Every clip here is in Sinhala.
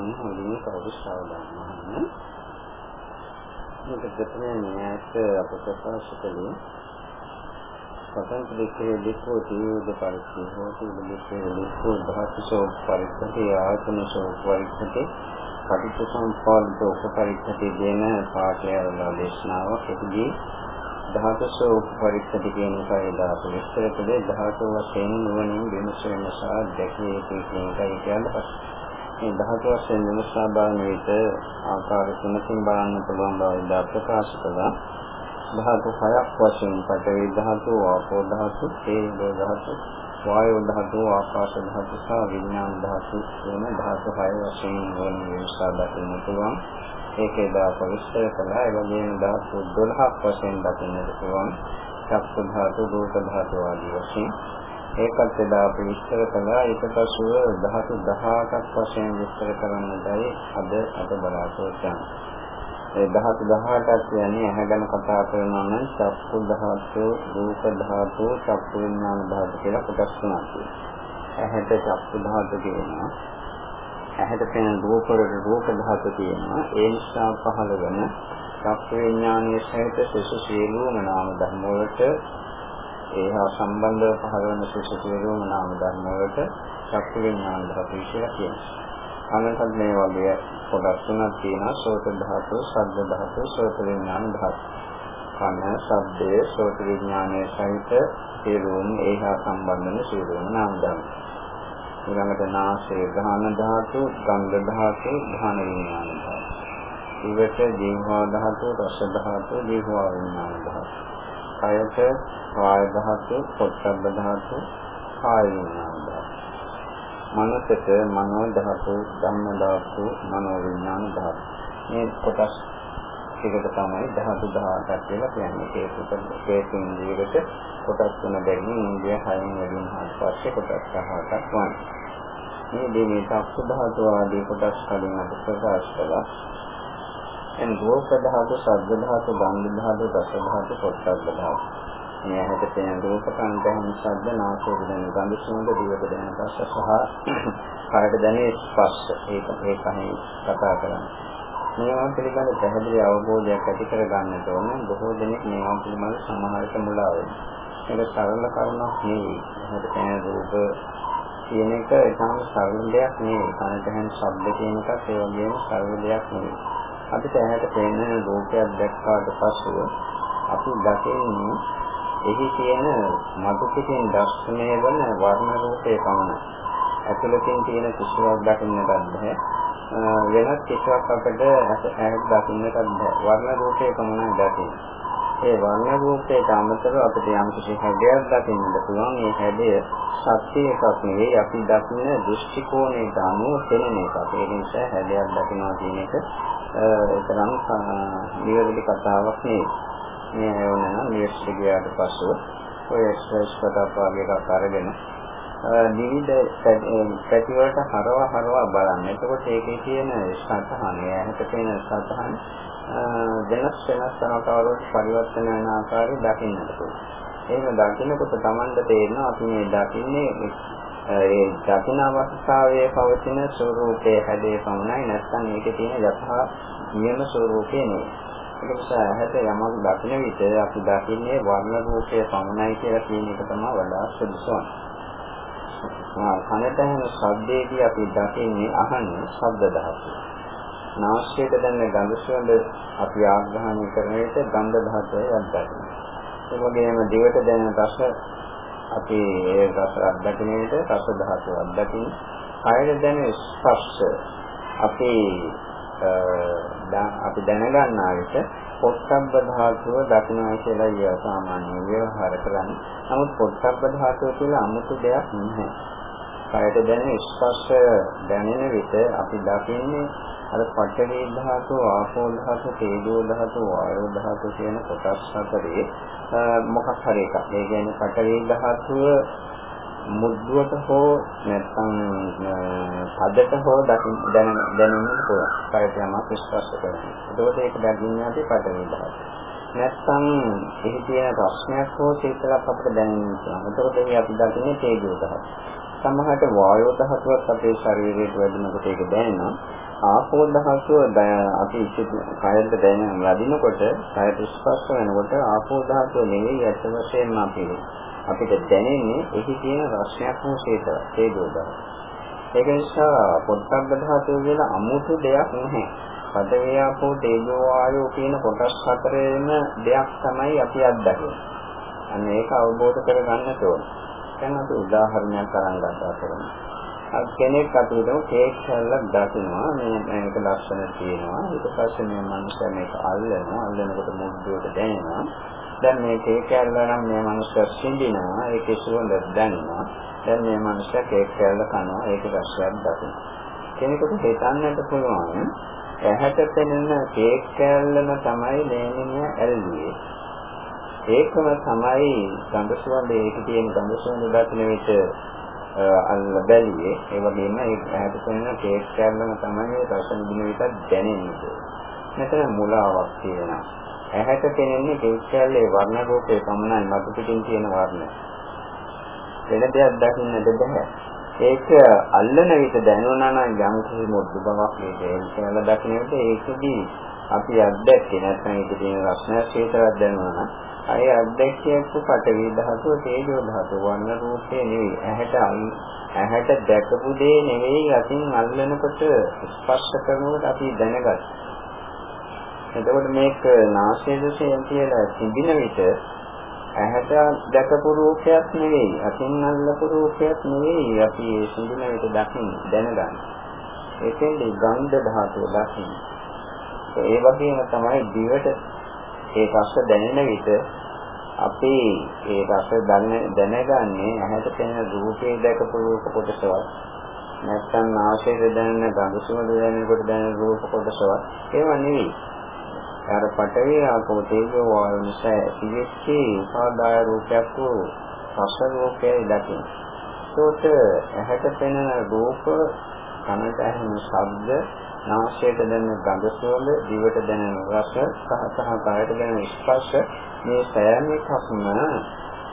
මේ මුලින්ම කවුරු ශ්‍රාවකයන් වහන්සේ මේක දෙපෙණිය නෑත් අපට ප්‍රකාශ කළේ සතන් දෙකේ දෙකෝ තියුද පරිස්සෝ හෝතු දෙකේ දෙකෝ දහසෝ පරිස්සතේ ආත්මසෝ පරිස්සතේ කටිච්ච සම්පාද දෝක පරිස්සතේ දෙන පාඨයල දේශනාවක් එතදී ධාතසෝ උපපරිච්ඡේද කියන එකයි ධාතු විස්තර කළේ ධාතු වශයෙන් නුවණින් විමසීම සහ දැකීම කියන එකයි කියන්නේ. මේ ධාතු වශයෙන් විමසා බලන විට ආකාර තුනකින් බලන්න පුළුවන් බව ප්‍රකාශ කළා ධාතු හයක් වශයෙන් පඨවි ධාතු, ආපෝ ධාතු, තේජෝ ධාතු, වායෝ ධාතු, ආකාශ ධාතු සහ විඥාන ධාතු කියන ධාතු හය වශයෙන් වන විස්තර දක්වන්න පුළුවන්. ඒකේ දාප විස්තර කළා. ඒ වගේම ධාතු 12ක් වශයෙන් දක්වන්නට පුළුවන්. චක්කු ධාතු, රූප ධාතු ආදී වශයෙන් ඒකත් එදා අපි විස්තර කළා ඊට පසුව ධාතු 18ක් වශයෙන් විස්තර කරන්නටයි අද අද බලාපොරොත්තු වෙන්නේ. ඒ ධාතු 18ක් කියන්නේ ඇහැ ගැන කතා කරනවා නම් චක්කු ධාතු, රූප ධාතු, චක්කු විඥාන ධාතු කියලා කොටස් තුනක් තියෙනවා. ඇහැට චක්කු ධාතු කියනවා. ඇහැට පෙනෙන රූප වලට රූප ධාතු කියනවා. ඒ නිසා පහළ වෙන චක්කු විඥානයේ සහිත සසු සියලුම නාම ධර්ම වලට ඒහා සම්බන්ධව පහළ වෙන සසු සියලුම නාම ධර්ම වලට චක්කු විඥාන ධාතු කියලා කියනවා. අනන්තත් මේ වගේ කොටස් තුනක් තියෙනවා සෝත ධාතු, ශබ්ද ධාතු, සෝත විඥාන ධාතු. කන, ශබ්දය, සෝත විඥානයේ සහිත සියලුම ඒහා සම්බන්ධ වෙන සියලුම නාම ධර්ම. ඊළඟට නාසය ගාන ධාතු, ගන්ධ ධාතු, ධාන විඥාන ධාතු. ඊවට ජීවහා ධාතු, රස ධාතු, ජීවහා විඥාන ධාතු. කයට කාය ධාතු, පොට්ටබ්බ ධාතු, කාය විඥාන ධාතු. මනසට මනෝ ධාතු, ධම්ම ධාතු, මනෝ විඥාන ධාතු. මේ කොටස් ටිකට තමයි ධාතු 18ක් කියලා කියන්නේ. ඒක උපත හේතුන් විදිහට කොටස් තුන බැගින් ඉන්දිය හයින් වැඩිම හත්පස්සේ කොටස් 18ක් වань. මේ දෙවියන් සක්සු ධාතු ආදී කොටස් කලින් අප ප්‍රකාශ කළා. එන් රූප ධාතු, ශබ්ද ධාතු, ගන්ධ ධාතු, රස ධාතු, පොට්ටබ්බ ධාතු. මේ හැට තෙන රූප කන්ද හැම ශබ්ද නාසයට දැනෙන ගඳ සුවඳ දිවට දැනෙන රස සහ කායට දැනෙන ස්පර්ශ ඒක ඒකයි කතා කරන්නේ. මේවා පිළිබඳ පැහැදිලි අවබෝධයක් ඇති කර ගන්නට ඕන බොහෝ දෙනෙක් මේවා පිළිබඳ සමහරට මුලා වෙනවා. ඒක සරල කරුණක් නෙවෙයි. හැට තෙන රූප කියන එක ඒකම සරල දෙයක් නෙවෙයි. කනට හැම ශබ්ද කියන එකත් ඒ වගේම සරල දෙයක් නෙවෙයි. අපිට ඇහැට පෙනෙන රූපයක් දැක්කාට පස්සෙ අපි දකින්නේ එහි තියෙන මතු පිටින් දර්ශනය වන වර්ණ රූපේ පමණයි. ඇතුළතින් තියෙන කිසිවක් දකින්නට බැහැ. වෙනත් කිසිවක් අපිට ඇහැට දකින්නට බැහැ. වර්ණ රූපේ පමණයි දකින්නේ. ඒ වර්ණ රූපයට අමතරව අපිට යම් කිසි හැඩයක් දකින්නට පුළුවන්. ඒ හැඩය සත්‍ය එකක් නෙවෙයි. අපි දකින්න දෘෂ්ටි කෝණයට අනුව පෙනෙන එකක්. ඒ නිසා හැඩයක් දකිනවා කියන එක ඒ තරම් නිවැරදි කතාවක් නෙවෙයි. මේ ඇයෝන නම් නිවෙස්ට ගියාට පස්සෙ ඔය එක්ස්ප්‍රෙස් කොටක් වගේ එකක් අරගෙන විවිධ පැති වලට හරව හරව බලන්න. එතකොට ඒකේ තියෙන සතහන, ඇහැට පේන සතහන වෙනස් වෙනස් ආකාරවලට පරිවර්තන වෙන ආකාරය දකින්නට පුළුවන්. එහෙම දකින්නකොට Tamanda තේරෙනවා අපි මේ දකින්නේ ඒ දකින අවස්ථාවේ පවතින ස්වરૂපයේ හැඩේ පමණයි නැත්නම් ඒකේ තියෙන යථා නියම ස්වરૂපේ නෙවෙයි. ඒක නිසා ඇහැට යමක් දකින විට අපි දකින්නේ වර්ණ රූපය පමණයි කියලා කියන එක තමයි වඩා සුදුසුම. ආ කනට ඇහෙන ශබ්දයේදී අපි දකින්නේ අහන්නේ ශබ්ද ධාතුව. නාසයට දැනෙන ගඳ සුවඳ අපි ආග්‍රහණය කරන විට ගන්ධ ධාතුවයි අත්දකින්නේ. ඒ වගේම දිවට දැනෙන රස අපි ඒ රස අත්දකින විට රස ධාතුව අත්දකින්නේ. කයට දැනෙන ස්පර්ශ අපි අපි දැනගන්නා විට පොට්ටබ්බ ධාතුව දකින්නයි කියලා ඊය සාමාන්‍ය ව්‍යවහාර කරන්නේ. නමුත් පොට්ටබ්බ ධාතුව කියලා 아무තු දෙයක් නැහැ. කයට දැනෙන ස්පර්ශ දැනෙන විට අපි දකින්නේ අර පඨවි ධාතු, ආපෝ ධාතු, තේජෝ ධාතු, වායෝ ධාතු කියන කොටස් හතරේ මොකක් හරි එකක්. ඒ කියන්නේ පඨවි ධාතුව මුද්දුවට හෝ නැත්නම් පදට හෝ දැනෙන්න දැනෙන්න පුළුවන්. කායයට යමක් ස්පර්ශ කරනවා. එතකොට ඒක දැකින්නේ අපි පඩවි දහස. නැත්නම් එහි තියෙන රස්නයක් හෝ සීතලක් අපිට දැනෙන්න පුළුවන්. එතකොට ඒ අපි දකින්නේ තේජෝ දහස. සමහරට වායෝ ධාතුවත් අපේ ශරීරයට වැඩිනකොට ඒක දැනෙනවා. ආපෝ ධාතුව අපි කයට දැනෙන ලදිනකොට කයට ස්පර්ශ වෙනකොට ආපෝ ධාතුව නෙවෙයි ඇත්ත වශයෙන්ම අපි අපිට දැනෙන්නේ එහි තියෙන රසයක් හෝ හේතෝ ධාතුව. ඒක නිසා පොට්ටබ්බ ධාතුව කියලා අමුතු දෙයක් නැහැ. පඨවි ආපෝ තේජෝ වායෝ කියන කොටස් හතරේම දෙයක් තමයි අපි අත්දකින්නේ. අන්න ඒක අවබෝධ කරගන්නට ඕන. දැන් අපි උදාහරණයක් අරන් ගන්නවා කරමු. අත් කෙනෙක් අපිට කේක් කල්ලක් දකිනවා. මේ මේක ලක්ෂණ තියෙනවා. ඊට පස්සේ මේ මනුස්සයා මේක අල්ලනවා. අල්ලනකොට මුද්දුවට දැනෙනවා. දැන් මේ කේක් කල්ල නම් මේ මනුස්සයා සිඳිනවා. ඒකේ සුවඳ දැනෙනවා. දැන් මේ මනුස්සයා කේක් කල්ල කනවා. ඒක රසයක් දකිනවා. කෙනෙකුට හිතන්නට පුළුවන් ඇහැට පෙනෙන කේක් කල්ලම තමයි මේ මිනිහා ඇල්ලුවේ. ඒකම තමයි ගඳ සුවඳ ඒකේ තියෙන ගඳ සුවඳ දකින විට අල්ල බැලුවේ ඒ වගේම ඒ ඇහැට පෙනෙන කේක් කැල්ලම තමයි රස විඳින විට දැනෙන්නේ. මෙතන මුලාවක් තියෙනවා. ඇහැට පෙනෙන්නේ කේක් කැල්ලේ වර්ණ රූපේ පමණයි මතු පිටින් තියෙන වර්ණ. වෙන දෙයක් දකින්නට බෑ. ඒක අල්ලන විට දැනුණා නම් යම් කිසි මුද්ද බවක් ඒක කියලා දකින්න විට ඒකදී අපි අත්දැකේ නැත්නම් ඒකේ තියෙන රසණය ශීතලක් දැනුණා නම් අය අධ්‍යක්ෂයක පටවි ධාතුව තේජෝ ධාතුව වන්න රූපේ නෙවෙයි ඇහැට ඇහැට දැකපු දේ නෙවෙයි අතින් අල්ලනකොට ස්පර්ශ කරනකොට අපි දැනගත්තා. එතකොට මේක නාසය දසයෙන් කියලා තිබින විට ඇහැට දැකපු රූපයක් නෙවෙයි අතින් අල්ලපු රූපයක් නෙවෙයි අපි ඒ සිඳින විට දකින්න දැනගන්න. ඒකෙන්දී ගන්ධ ධාතුව දකින්න. ඒ වගේම තමයි දිවට ඒ රස දැනෙන විට අපි ඒ රස දැනගන්නේ ඇහැට පෙනෙන රූපේ දැකපු රූප කොටසවත් නැත්නම් නාසයේ දැනෙන ගඳ සුවඳ දැනෙනකොට දැනෙන රූප කොටසවත් ඒව නෙවෙයි. අර පටවේ ආකෝ තේජෝ වායු නිසා ඇතිවෙච්ච උපාදාය රූපයක් වූ රස රූපයයි දකින්න. ඒකට ඇහැට පෙනෙන රූප කනට ඇහෙන ශබ්ද නාසයට දැනෙන ගඳ සුවඳ, දිවට දැනෙන රස, සහ සහ කායට දැනෙන ස්පර්ශ මේ සෑම එකක්ම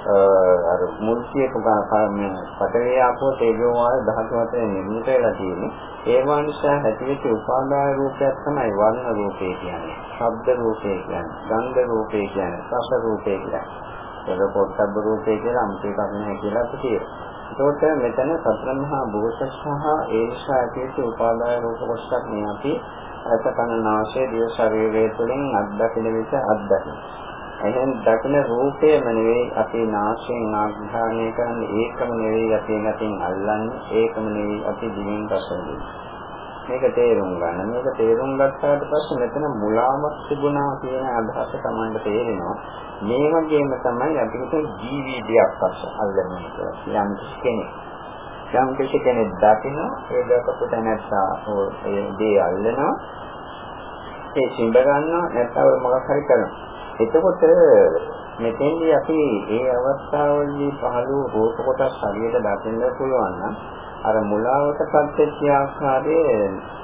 අර මුල් කියපු කාරණේ පතරේ ආපෝ තේජෝ වාය ධාතු අතර නිර්මිත වෙලා තියෙන්නේ. ඒවා නිසා ඇතිවෙච්ච උපාදාය රූපයක් තමයි වර්ණ රූපේ කියන්නේ. ශබ්ද රූපේ කියන්නේ. ගන්ධ රූපේ කියන්නේ. රස රූපේ කියන්නේ. ඒක පොට්ටබ්බ රූපේ කියලා අමුතු එකක් නැහැ කියලා අපි කියනවා. ඒකට මෙතන සතර මහා භූත සහ ඒ නිසා ඇතිවෙච්ච උපාදාය රූප කොටසක් මේ අපි අසකන නාසය දිය ශරීරය තුළින් අත්දකින විට අත්දකින. එහෙන් දකින රූපයම නෙවෙයි අපි නාසයෙන් ආග්‍රහණය කරන්නේ ඒකම නෙවෙයි අපි නැතින් අල්ලන්නේ ඒකම නෙවෙයි අපි දිවෙන් රසන්නේ. මේක තේරුම් ගන්න. මේක තේරුම් ගත්තාට පස්සේ මෙතන මුලාවක් තිබුණා කියන අදහස තමයි තේරෙනවා. මේ වගේම තමයි අපි හිතේ ජීවිතයක් පස්ස අල්ලන්නේ කියලා. යම් කෙනෙක්. යම් කෙනෙක් දකින්න ඒ දකපු තැනත්තා ඒ දේ අල්ලනවා. ඒ සිඹ ගන්නවා නැත්නම් මොකක් හරි කරනවා. එතකොට මෙතෙන්දී අපි ඒ අවස්ථාවේදී පහළ වූ රූප කොටස් හරියට දකින්න පුළුවන් නම් අර මුලාවට පත්වෙච්ච ආකාරය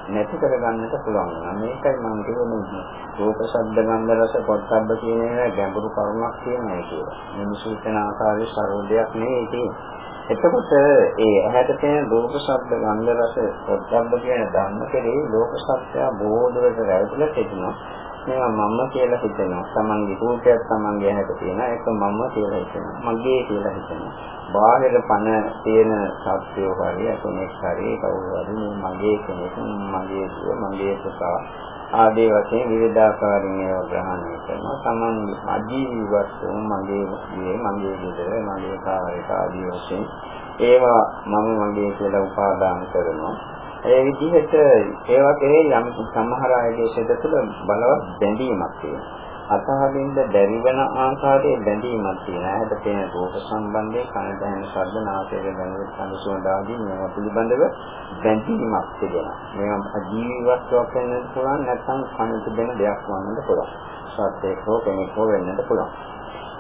නැති කරගන්නට පුළුවන්. මේකයි මම කියන්නේ රූප ශබ්ද ගන්ධ රස පොට්ටබ්බ කියන ඒවා ගැඹුරු කරුණක් කියනවා කියලා. මිනිසු හිතන ආකාරයේ සරෝදයක් නෙවෙයි තියෙන්නේ. එතකොට ඒ ඇහැට තියෙන රූප ශබ්ද ගන්ධ රස පොට්ටබ්බ කියන ධර්ම කෙරෙහි ලෝක සත්‍ය බොහෝ දුරට රැවටිලා තිබෙනවා. මේවා මම කියලා හිතෙනවා. Tamange රූපයක් Tamange ඇහැට තියෙනවා. ඒක මම කියලා හිතෙනවා. මගේ කියලා හිතෙනවා. බාහිර පණ තියෙන සත්‍යෝ හරි අතනෙක් හරි කවුරු හරි මේ මගේ කෙනෙක් මගේ දුව මගේ පුතා ආදී වශයෙන් විවිධාකාරින් ඒවා ග්‍රහණය කරනවා. Tamange අජීවී වස්තුන් මගේ මේ මගේ ගෙදර මගේ කාර්යක ආදී වශයෙන් ඒවා මම මගේ කියලා උපාදාන කරනවා. ඒ විදිහට ඒවා කෙරේ යම් සමහර අයගේ සිත තුළ බලවත් බැඳීමක් තියෙනවා. අතහරින්න බැරි වෙන ආකාරයේ බැඳීමක් තියෙනවා. ඇහැට පෙනෙන රූප සම්බන්ධයෙන් කනට ඇහෙන ශබ්ද නාසයට දැනෙන සංසුවඳ ආදී මේවා පිළිබඳව බැඳීමක් තිබෙනවා. මේවා ජීවි වස්තුවක් වෙන්නත් පුළුවන් නැත්නම් කනට දෙන දෙයක් වන්නත් පුළුවන්. සත්‍යයක් හෝ කෙනෙක් හෝ වෙන්නත් පුළුවන්.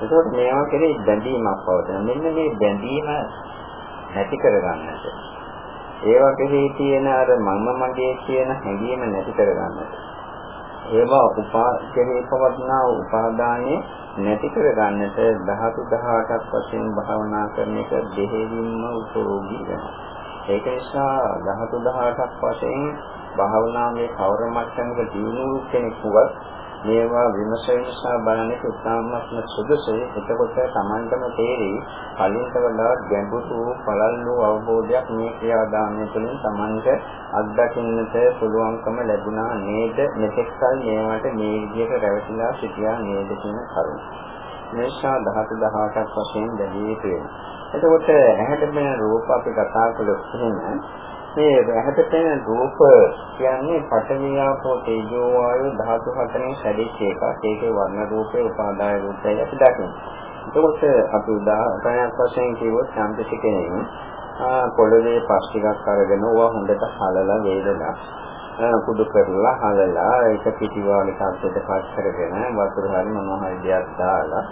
ඒකෝට මේවා කෙරේ බැඳීමක් පවතින. මෙන්න මේ බැඳීම නැති කරගන්නට ඒ වගේ තියෙන අර මම මගේ කියන හැඟීම නැති කරගන්නට. ඒවා උපාදේ පවත්නා උපාදානයේ නැති කර ගන්නට ධාතු 18ක් වශයෙන් භාවනා කරන එක දෙහෙවින්ම උපයෝගී වෙනවා. ඒක නිසා ධාතු 18ක් වශයෙන් භාවනාවේ කවර මට්ටමක දිනු කෙනෙකුවත් මේවා විමසන නිසා බලන්නේ උත්සාහමත්ම සුදුසුයි. එතකොට Tamanටම තේරෙයි කලින්ට වඩා ගැඹුරු පළල්ලු අවබෝධයක් මේ ක්‍රියාදාමය තුළින් Tamanට අත්දකින්නට පුළුවන්කම ලැබුණා නේද? මෙතෙක් කල මේවට මේ විදිහට රැවටිලා සිටියා නේද කියන කරුණ. මේෂා 17 18ක් වශයෙන් දැලිය යුතු වෙනවා. එතකොට ඇහැට පෙනෙන රූප අපි කතා කළොත් එහෙම මේ ඇහැට පෙනෙන රූප කියන්නේ පඨවි ආපෝ තේජෝ වායු ධාතු හතරෙන් සැදිච්ච එකක්. ඒකේ වර්ණ රූපේ උපාදාය රූපය අපි දකිනවා. එතකොට අපි උදාහරණයක් වශයෙන් කිව්වොත් සම්පති කෙනෙක් පොළවේ පස් ටිකක් අරගෙන ඕවා හොඳට හලලා වේදලා කුඩු කරලා හලලා ඒක පිටිවාලි කප්පෙට පස් කරගෙන වතුර හරි මොනවා හරි දෙයක් දාලා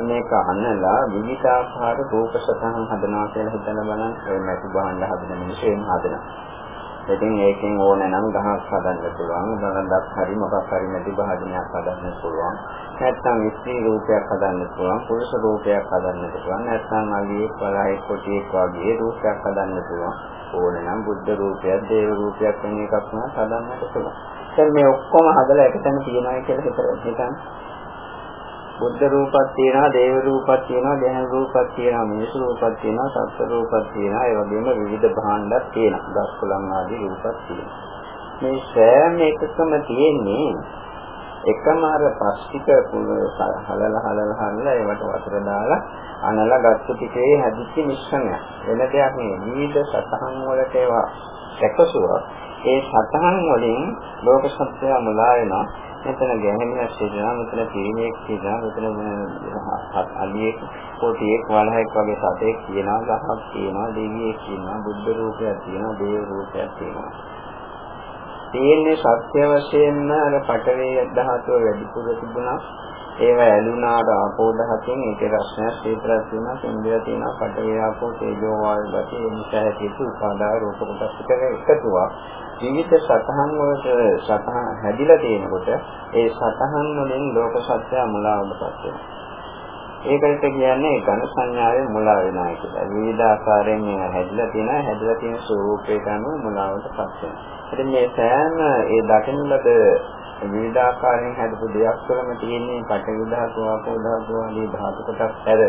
මේක අහනලා විවිධාකාර රූප සතහන් හදනවා කියලා හිතන බලන්න ඒ නැති බහන්න හදන මිනිස්සු එහෙම හදනවා. ඉතින් ඒකෙන් ඕනේ නම් ගහක් හදන්න පුළුවන්, බලන්දක් හරි මොකක් හරි නැති භාජනයක් හදන්න පුළුවන්. නැත්නම් ස්ත්‍රී රූපයක් හදන්න පුළුවන්, පුරුෂ රූපයක් හදන්න පුළුවන්. නැත්නම් අලියෙක් වලයි කොටියෙක් වගේ රූපයක් හදන්න පුළුවන්. ඕනේ නම් බුද්ධ රූපයක්, දේව රූපයක් වෙන එකක් නම් හදන්නට පුළුවන්. දැන් මේ ඔක්කොම හදලා එකතැන තියනවා කියලා හිතන්න. බුද්ධ රූපක් තියෙනවා, දේව රූපක් තියෙනවා, දෙහන රූපක් තියෙනවා, මිනිස් රූපක් තියෙනවා, සත්ත්ව රූපක් තියෙනවා, ඒ වගේම විවිධ භාණ්ඩක් තියෙනවා. දස්කුලම් ආදී රූපක් තියෙනවා. මේ සෑම එකකම තියෙන්නේ එකම අර පස්තික හලල හලල හලල ඒවට වතුර දාලා අනලා ගත්ත ටිකේ හැදිච්ච මිශ්‍රණයක්. වෙන දෙයක් නෙවෙයි. විවිධ සතහන් වලට ඒවා එකසුවා. ඒ සතහන් වලින් ලෝක සත්‍යය මුලා වෙනවා. මෙතන ගැහෙන්නක් සිටිනවා මෙතන පිරිමේක් සිටිනවා මෙතන අලියෙක් කොටියෙක් වලහෙක් වගේ සතෙක් කියනවා ගහක් කියනවා දෙවියෙක් කියනවා බුද්ධ රූපයක් තියෙනවා දේව රූපයක් තියෙනවා තියෙන්නේ සත්‍ය වශයෙන්ම අර පටවේ ධාතුව වැඩිපුර තිබුණා. ඒව ඇලුනාට ආපෝ දහයෙන් ඒකේ රස්නයක් සීතලක් තියෙනවා සෙන්දිය තියෙනවා පටවේ ආපෝ තේජෝ වායු ගතිය නිසා ඇති උපාදාය රූප කොටස් ටික එකතුවක්. විවිධ සතහන් වලට සතහන් හැදිලා තියෙනකොට ඒ සතහන් වලින් ලෝක සත්‍ය මුලාවටපත් වෙනවා. ඒකට කියන්නේ ඝන සංඥාවේ මුලා වෙනවා කියලා. විවිධ ආකාරයෙන් හැදිලා තියෙන හැදිලා තියෙන ස්වરૂපයට අනුව මුලාවටපත් වෙනවා. ඉතින් මේ සෑම ඒ දකින්න ලද විවිධාකාරයෙන් හැදපු දෙයක් තුළම තියෙන්නේ පඨවි ධාතු, ආපෝ ධාතු ආදී ධාතු කොටස් හැර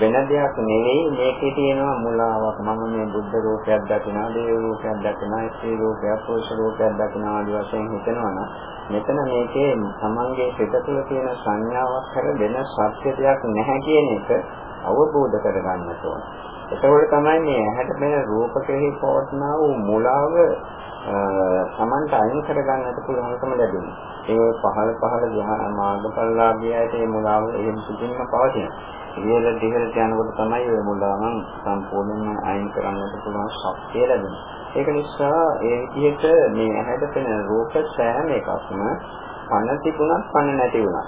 වෙන දෙයක් නෙවෙයි මේකේ තියෙනවා මුලාවක්. මම මේ බුද්ධ රූපයක් දකිනවා, දේව රූපයක් දකිනවා, ස්ත්‍රී රූපයක්, පුරුෂ රූපයක් දකිනවා ආදී වශයෙන් හිතනවා නම් මෙතන මේකේ තමන්ගේ සිත තුළ තියෙන සංඥාවක් හැර වෙන සත්‍ය දෙයක් නැහැ කියන එක අවබෝධ කරගන්නට ඕන. එතකොට තමයි මේ ඇහැට පෙනෙන රූප කෙරෙහි පවත්නා වූ මුලාව සමන්ට අයින් කරගන්නට පුළුවන්කම ලැබෙනවා. ඒ පහළ පහළ ධ්‍යාන මාර්ගඵලලාභියයට මේ මුලාව එහෙම සිටින්න පවතිනවා. ඉහළ දිහළට යනකොට තමයි මේ මුලාවන් සම්පූර්ණයෙන්ම අයින් කරන්නට පුළුවන් ශක්තිය ලැබෙන්නේ. ඒක නිසා ඒ විදිහට මේ ඇහැට පෙනෙන රූප සෑම එකක්ම පණ තිබුණත් පණ නැති වුණා.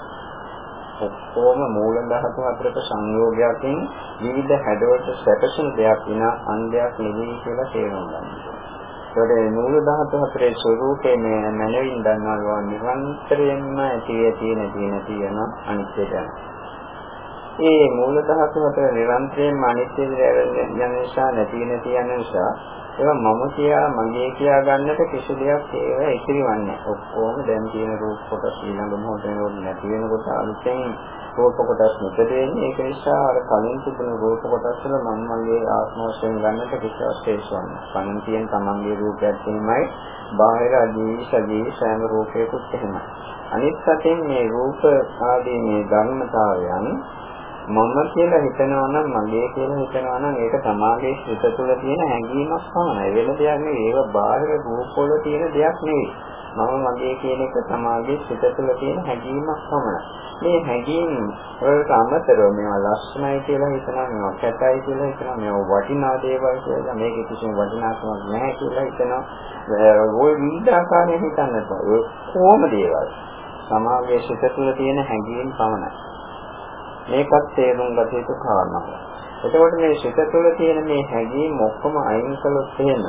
ඔක්කොම මූල ධාතු අතරක සංයෝගයකින් විවිධ හැඩවලට සැකසෙන දෙයක් විනා අන්දයක් නෙවෙයි කියලා තේරුම් ගන්න ඕනේ. ඒකට මූල ධාතු හතරේ ස්වરૂපේ මේ මනවින් දන්නවා නිරන්තරයෙන්ම ඇති ඇති නැති නැති යන අනිත්‍යය. ඒ මූල ධාතු හතර නිරන්තරයෙන්ම අනිත්‍ය යන නිසා නැති නැති යන නිසා ඒවා මම කියා මගේ කියා ගන්නට කිසි දෙයක් ඒවා ඉතිරිවන්නේ ඔක්කොම දැන් තියෙන රූප කොටස් ඊළඟ මොහොතේ නැති වෙනකොට අලුතෙන් රූප කොටස් නිකද වෙන්නේ ඒක නිසා අර කලින් තිබුණු රූප කොටස් වල මම මගේ ආත්ම වශයෙන් ගන්නට කිසි අවශ්‍යයක් නැහැ. තියෙන තමන්ගේ රූපයක් එහෙමයි බාහිර අජීවි සජීවි සෑම රූපයකුත් එහෙමයි. අනිත් පැත්තෙන් මේ රූප ආදී මේ ධර්මතාවයන් මම කියලා හිතනවා නම් මගේ කියලා හිතනවා නම් ඒක තමාගේ සිත තුළ තියෙන හැඟීමක් පමණයි. වෙන දෙයක් නෙවෙයි. ඒක බාහිර රූපවල තියෙන දෙයක් නෙවෙයි. මම මගේ කියන එක තමාගේ සිත තුළ තියෙන හැඟීමක් පමණයි. මේ හැඟීම් වලට අමතරව මේවා ලස්සනයි කියලා හිතනවා, මේවා කැතයි කියලා හිතනවා, මේවා වටිනා දේවල් කියලා, මේක කිසිම වටිනාකමක් නැහැ කියලා හිතනවා. ওই විවිධ ආකාරයෙන් හිතන්නත් කොහොම දේවල්. සමාගයේ සිත තුළ තියෙන හැඟීම් පමණයි. මේකත් තේරුම් ගත යුතු කාරණා. එතකොට මේ සිත තුළ තියෙන මේ හැඟීම් ඔක්කොම අයින් කළොත් එහෙම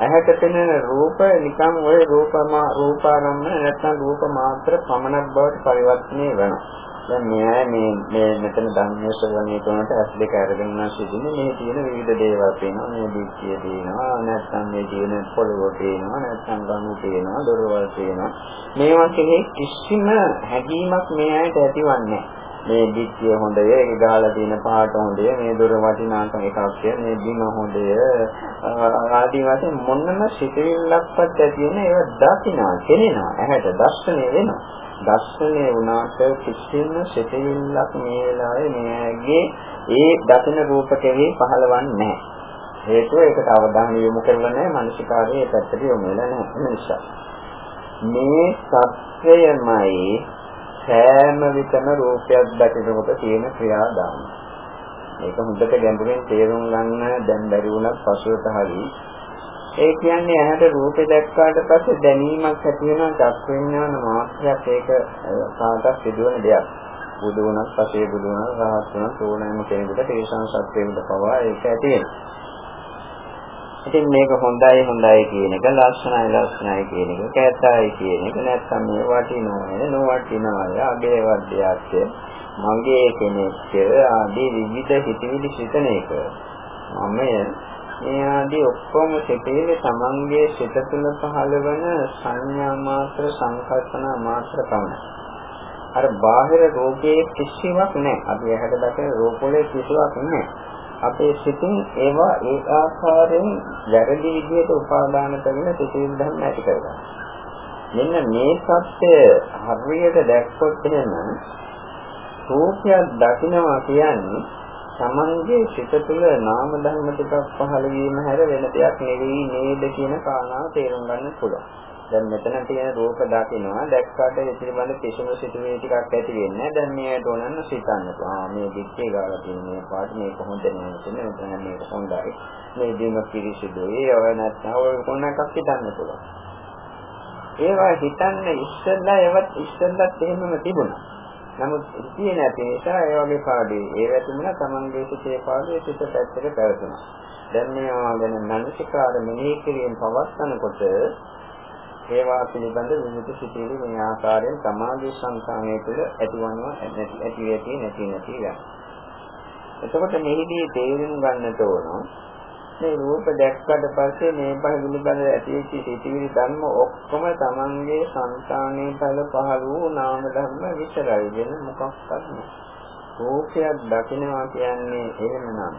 ඇහැට පෙනෙන රූප නිකන් ওই රූපම රූපාරම්මන නැත්නම් රූප මාත්‍ර පමණක් බවට පරිවර්තනය වෙනවා. දැන් මෙයා මේ මේ මෙතන ධර්මයේ ශ්‍රවණය කරනකොට ඇස් දෙක අරගෙන නම් සිටින්නේ. මේ තියෙන විවිධ දේවල් පේනවා. මේ දික්කිය තියෙනවා නැත්නම් මේ තියෙන පොළොව පේනවා. නැත්නම් ගඟ පේනවා. දොරවල් පේනවා. මේවා කෙරෙහි කිසිම හැඟීමක් මේ ඇයට ඇතිවන්නේ නැහැ. මේ දික්කිය හොඳය ඒක ගහලා තියෙන පාට හොඳය මේ දොර වටිනාකම එකක් මේ බිම හොඳය. ආදී වශයෙන් මොනම සිතිවිල්ලක්වත් ඇති වෙන ඒවා දකින්නවා කෙනෙනවා. ඇහැට දර්ශනය වෙනවා. දර්ශනය වුණාට කිසිම සිතිවිල්ලක් මේ වෙලාවේ මෙයාගේ ඒ දකින රූප කෙරෙහි පහළවන්නේ නැහැ. හේතුව ඒකට අවධානය යොමු කරලා නැහැ මානසිකාරයේ පැත්තට යොමු වෙලා නැහැ. නිසා මේ සත්‍යයමයි සෑම විටම රූපයක් දැකනකොට තියෙන ක්‍රියාදාම. මේක හොඳට ගැඹුරින් තේරුම් ගන්න දැන් බැරි වුණත් පසුවට හරි. ඒ කියන්නේ ඇහැට රූපේ දැක්කාට පස්සේ දැනීමක් ඇති වෙනවා චක් විඥාන මාත්‍රයක් ඒක කාටත් සිදුවන දෙයක්. බුදු වුණත්, පසේ බුදු වුණත්, රහත් වුණත් ඕනෑම කෙනෙකුට තේසං සත්‍යයකට පවා ඒක ඇති වෙනවා. ඉතින් මේක හොඳයි හොඳයි කියන එක ලස්සනයි ලස්සනයි කියන එක කැතයි කියන එක නැත්නම් මේ වටිනවද නොවටිනවද අගේ වර්ධයක්ද මගේ කෙනෙක් ආදී විවිධ හිතවිලි සිතන එක. මම මේ ආදී ඔක්කොම සිතේ තමන්ගේ සිත තුළ පහළවන සංඥා මාත්‍ර සංකල්පනා මාත්‍ර පමණයි අර බාහිර රෝගයේ කිසිවක් නැහැ. අපි ඇහැට දැකන රෝගවල කිසිවක් නැහැ. අපේ සිතින් ඒවා ඒ ආකාරයෙන් වැරදි විදිහට උපාදාන කරගෙන සිතින් ධර්ම ඇති කරගන්නවා. මෙන්න මේ සත්‍ය හරියට දැක්කොත් එහෙම රූපයක් දකිනවා කියන්නේ තමන්ගේ සිත තුළ නාම ධර්ම ටිකක් පහළ වීම හැර වෙන දෙයක් නෙවෙයි නේද කියන කාරණාව තේරුම් ගන්න පුළුවන්. දැන් මෙතන තියෙන රූප දකින්නවා දැක්කාට ඒ පිළිබඳ කිසිම සිතුවේ ටිකක් ඇති වෙන්නේ දැන් මේකට ඕනන්න සිතන්න. ආ මේ දික්කේ ගාලා තියෙන මේ පාට මේ කොහොමද නෙමෙයි මෙතන මේක හොඳයි. මේ දීම පිරිසිදුයි. ඔය නැත්නම් ඔය කොන එකක් හිතන්න පුළුවන්. ඒවා හිතන්න ඉස්සෙල්ලා ඒවත් ඉස්සෙල්ලත් එහෙමම තිබුණා. නමුත් ඉතියේ නැති නිසා ඒ වගේ පාඩේ ඒ වැටුණා තමන්ගේ සිතේ පාඩේ සිත පැත්තට පැවතුණා. දැන් මේවා ගැන මනසිකාර මෙනෙහි කිරීම පවත්නකොට ඒවා පිළිබඳ විවිධ සිතිවිලි මේ ආකාරයෙන් සමාධි සංකාමයේ තුළ ඇතිවනවා ඇති ඇති නැති නැති යනවා. එතකොට මෙහිදී තේරුම් ගන්නට ඕන මේ රූප දැක්කට පස්සේ මේ පහ පිළිබඳ ඇතිවෙච්ච සිතිවිලි ධර්ම ඔක්කොම Tamanගේ సంతානයේ පළ පහළ වූ නාම ධර්ම විතරයි වෙන මොකක්වත් නෑ. රූපයක් දකිනවා කියන්නේ එහෙමනම්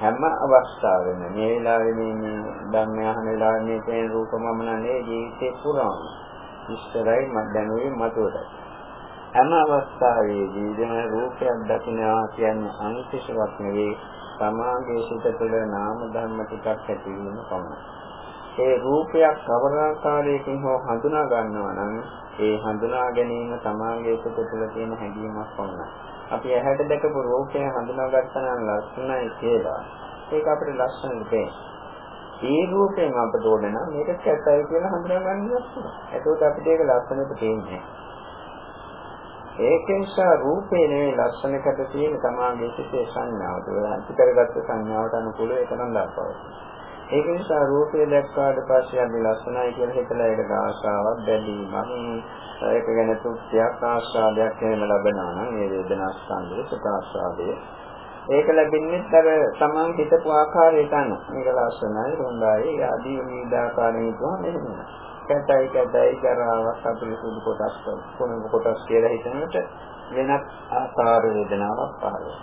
හැම අවස්ථාවෙම මේ වෙලාවේ මේ ධර්මය අහන වෙලාවේ මේ තේන රූපමම නේ ජීවිතේ පුරාම ඉස්සරයි මද්දනුවේ මතුවට හැම අවස්ථාවේදී දෙන රූපයක් දකිනවා කියන්නේ අනිත්‍යවත් නෙවෙයි සමාගයේ සිට තුළ නාම ධර්ම ටිකක් ඇති වීම පමණයි. ඒ රූපයක් කවර ආකාරයකින් හෝ හඳුනා ගන්නවා නම් ඒ හඳුනා ගැනීම සමාගයේ සිට තුළ තියෙන හැඟීමක් පමණයි. අපි ඇහැට දැකපු රූපය හඳුනාගත්තා නම් ලස්සනයි කියලා. ඒක අපිට ලස්සනට පේනවා. ඒ රූපයෙන් අපට ඕන නම් මේක කැතයි කියලා හඳුනා ගන්න ලස්සන. එතකොට අපිට ඒක ලස්සනට පේන්නේ. ඒක නිසා රූපේ නෙවෙයි ලස්සනකට තියෙන තමාගේ සිතේ සංඥාව. ඒක අන්ති කරගත්ත සංඥාවට අනුකූලව ඒක නම් දාපවතින. ඒක නිසා රූපය දැක්කාට පස්සේ අපි ලස්සනයි කියලා හිතලා ඒකට ආශාවක් බැඳීමක් ඒක ගැන තුක්තියක් ආශාදයක් එහෙම ලබනවා නම් ඒ වේදනා ස්කන්ධය සුඛ ආශාදය ඒක ලැබෙන්නේ අර තමන් හිතපු ආකාරයට අනුව මේක ලස්සනයි හොඳයි ආදී විවිධාකාරයෙන් හිතුවම එහෙම කැතයි කැතයි කරාවක් අපිරිසුදු කොටස් කොන කොටස් කියලා හිතනකොට වෙනත් ආකාර වේදනාවක් පහළ වෙනවා.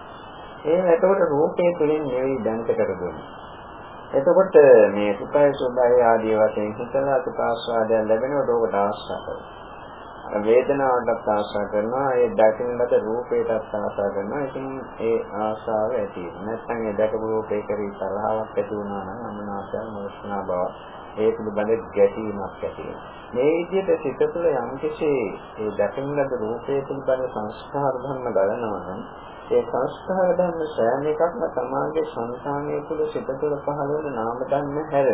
ඒ එතකොට රූපයේ තුලින් නෙවෙයි දැනට කරගන්නේ. එතකොට මේ සුඛය සුභය ආදී වශයෙන් හිතලා සුඛ ආස්වාදයන් ලැබෙනකොට ඕකට ආශා කරනවා. වේදනාවටත් ආශා කරනවා, ඒ දැකින ලද රූපයටත් ආශා කරනවා. ඉතින් ඒ ආශාව ඇති වෙනවා. නැත්නම් ඒ දැකපු රූපේ කරේ තරහාවක් ඇති වුණා නම් අමනාපය, මොෂ්ණා බව ඒ පිළිබඳ ගැටීමක් ඇති වෙනවා. මේ විදිහට සිත තුළ යම්කිසි ඒ දැකින ලද රූපයේ පිළිබඳ සංස්කාර ධර්ම ගලනවා නම් ඒ සංස්කාර ධර්ම සෑම එකක්ම තමාගේ සංසානයේ තුල සිත තුළ පහළ වෙන නාම ධර්ම හැර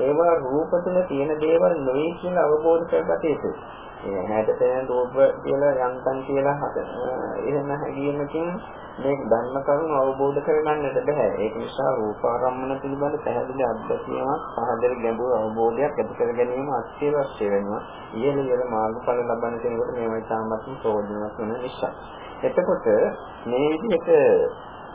ඒවා රූප තුළ තියෙන දේවල් නොවේ කියලා අවබෝධ කරගත යුතුයි. මේ හැට පෙනෙන රූප කියලා යන්තම් කියලා එහෙම හැඟීමකින් මේ ධර්ම කරුණු අවබෝධ කරගන්නට බෑ. ඒක නිසා රූපාරම්මන පිළිබඳ පැහැදිලි අත්දැකීමක්, පහදෙර ගැඹුරු අවබෝධයක් ඇති කර ගැනීම අත්‍යවශ්‍ය වෙනවා. ඉහළ ඉහළ මාර්ගඵල ලබන කෙනෙකුට මේවා ඉතාමත් ප්‍රයෝජනවත් වෙන නිසා. එතකොට මේ විදිහට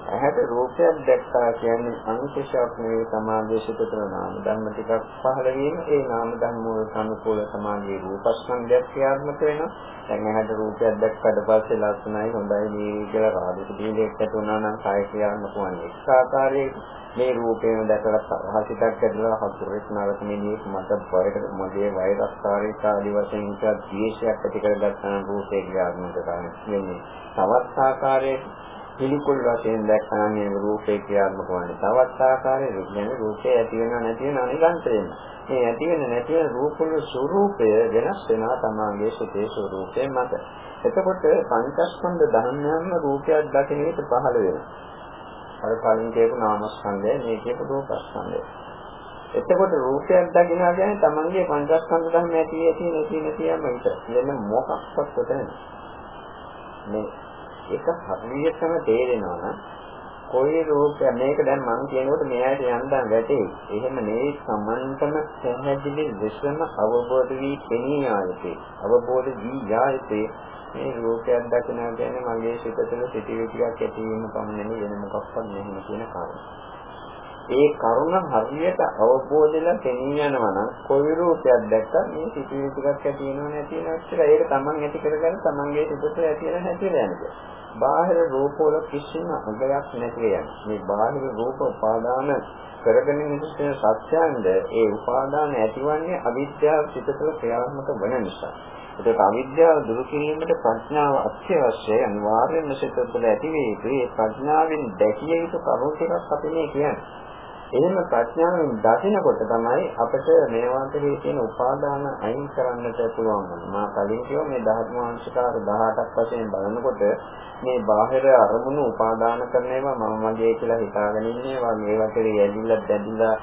ඇහැට රූපයක් දැක්කා කියන්නේ අනුශේෂයක් නෙවෙයි සමාධිය සිතතර නාම ධර්ම ටිකක් පහළ වීම. ඒ නාම ධර්ම වලට අනුකූල සමාධියේ රූපස්කන්ධයක් ක්‍රියාත්මක වෙනවා. දැන් ඇහැට රූපයක් දැක්කට පස්සේ ලස්සනයි හොඳයි මේ කියලා රාගික දීලයක් ඇති වුණා නම් කාය ක්‍රියාත්මක වන්නේ එක් ආකාරයේ මේ රූපේම දැකලා හසිතක් ඇදලා හතුරෙක් නරක මිනිහෙක් මට බයට මගේ වෛරස්කාරී ආදී වශයෙන් ඉස්සත් ද්වේෂයක් ඇති කරගත්තා නම් රූපේ ක්‍රියාත්මක කරන්නේ තවත් ආකාරයේ පිළිකුල් වශයෙන් දැක්කම මේ රූපේ ක්‍රියාත්මක වන්නේ. තවත් ආකාරයක කියන්නේ රූපේ ඇති වෙනව නැති වෙනව නිරන්තර වෙන. මේ ඇති වෙන නැති වෙන රූපවල ස්වરૂපය වෙනස් වෙනවා තමගේ සිතේ ස්වરૂපය මත. එතකොට පංචස්කන්ධ ධර්මයන්ම රූපයක් දකින්නට පහළ වෙනවා. අර කලින් කියපු නාමස්කන්ධය මේ කියපු රූපස්කන්ධය. එතකොට රූපයක් දකිනවා කියන්නේ තමන්ගේ පංචස්කන්ධ ධර්ම ඇති ඇති නැති නැති යම විතර. වෙන මොකක්වත් උතන මේ ඒක හරියටම තේරෙනවා නම් කොයි රූපය මේක දැන් මම කියනකොට මෙයාට යන්දම් වැටේ. එහෙම නෙවෙයි සමන්තම පැහැදිලි විශ්වම අවබෝධ වී පෙනී ආයතේ. අවබෝධ වී යායතේ මේ රූපයක් දකිනවා කියන්නේ මගේ සිත තුළ සිටිවිලි ටිකක් ඇති වීම පමණයි වෙන මොකක්වත් නෙමෙයි කියන කාරණා. ඒ කරුණ හරියට අවබෝධලා පෙනී යනවා නම් කොයි රූපයක් දැක්කත් මේ සිටිවිලි ටිකක් ඇති වෙනව නැති වෙනව කියලා ඒක තමන් ඇති කරගන්න තමන්ගේ සිත තුළ ඇති වෙන නැති වෙන යනවා. බාහිර රූපවල කිසිම අගයක් නැති වෙන. මේ බාහිර රූප උපාදාන කරගෙන ඉන්න සත්‍යයන්ද ඒ උපාදාන ඇතිවන්නේ අවිද්‍යාව සිත තුළ ක්‍රියාත්මක වන නිසා. ඒක අවිද්‍යාව දුරු කිරීමට ප්‍රඥාව අත්‍යවශ්‍යයි අනිවාර්යයෙන්ම සිත තුළ ඇති වේ යුතු ඒ ප්‍රඥාවෙන් දැකිය යුතු කරුණු ටිකක් අපි මේ කියන්නේ. එහෙම ප්‍රඥාවෙන් දකිනකොට තමයි අපිට මේවාට තියෙන උපාදාන අයින් කරන්නට පුළුවන් වෙන්නේ. මා කලින් කිව්වා මේ ධර්මාංශකාර 18ක් වශයෙන් බලනකොට මේ බාහිර අරමුණු උපාදාන කරන ඒවා මම මගේ කියලා හිතාගෙන ඉන්නේ වගේ ඒවට ඇදිලා දැදිලා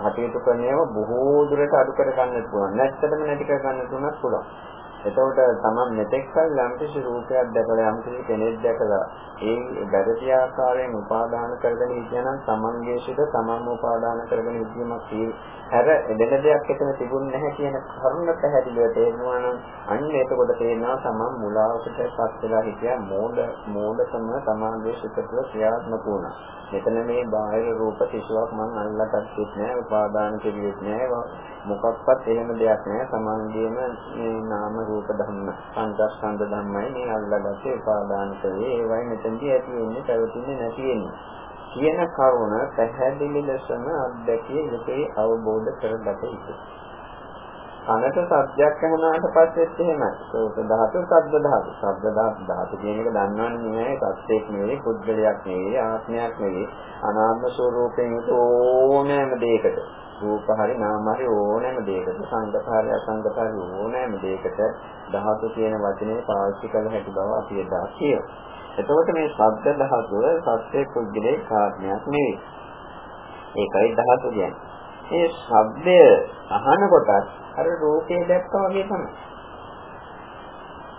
කටයුතු කරන ඒවා බොහෝ දුරට අඩු කර ගන්නත් පුළුවන්. නැත්තටම නැති කර ගන්නත් පුළුවන්. එතකොට තමන් මෙතෙක් කල යම්කිසි රූපයක් දැකලා යම්කිසි කෙනෙක් දැකලා ඒ බැරටි ආකාරයෙන් උපාදාන කරගෙන ඉඳනනම් තමන්ගේ සිට තමන්ම උපාදාන කරගෙන ඉඳීමක් හැර එදෙන දෙයක් එතන තිබුණ නැහැ කියන කරුණ පැහැදිලිව තේරුණා නම් අන්න එතකොට තේරෙනවා තමන් මුලාවකටපත් වෙලා හිටියා මෝඩ මෝඩකම තමන්ගේ සිට තුළ ක්‍රියාත්මක වුණා. මෙතන මේ බාහිර රූප කිසිවක් මම අල්ලගත්තේ නැහැ උපාදාන කෙරුවේ නැහැ මොකක්වත් එහෙම දෙයක් නැහැ තමන්ගේම මේ නාම රූප ධර්ම පංචස්කන්ධ ධර්මයි මේ අල්ලගත්තේ උපාදාන කරේ ඒවයි මෙතනදී ඇති වෙන්නේ පැවතුනේ නැති වෙන්නේ කියන කරුණ පැහැදිලි ලෙසම අත්දැකිය යුතුයි අවබෝධ කරගත යුතුයි කනට සබ්දයක් ඇහුණාට පස්සෙත් එහෙමයි. සෝත ධාතු, සබ්ද ධාතු. සබ්ද ධාතු ධාතු කියන එක දන්නවන්නේ නෑ. සත්‍යයක් නෙවෙයි, පුද්ගලයක් නෙවෙයි, ආත්මයක් නෙවෙයි. අනාත්ම ස්වરૂපයෙන් යුතු ඕනෑම දෙයකට. රූප හරි නාම හරි ඕනෑම දෙයකට. සංගත හරි අසංගත හරි ඕනෑම දෙයකට ධාතු කියන වචනේ පාවිච්චි කළ හැකි බව අපි එදා කියනවා. එතකොට මේ ශබ්ද ධාතුව සත්‍ය පුද්ගලයේ කාර්යයක් නෙවෙයි. ඒකයි ධාතු කියන්නේ. ඒ ශබ්දය අහනකොට අර රූපේ දැක්කා වගේ තමයි.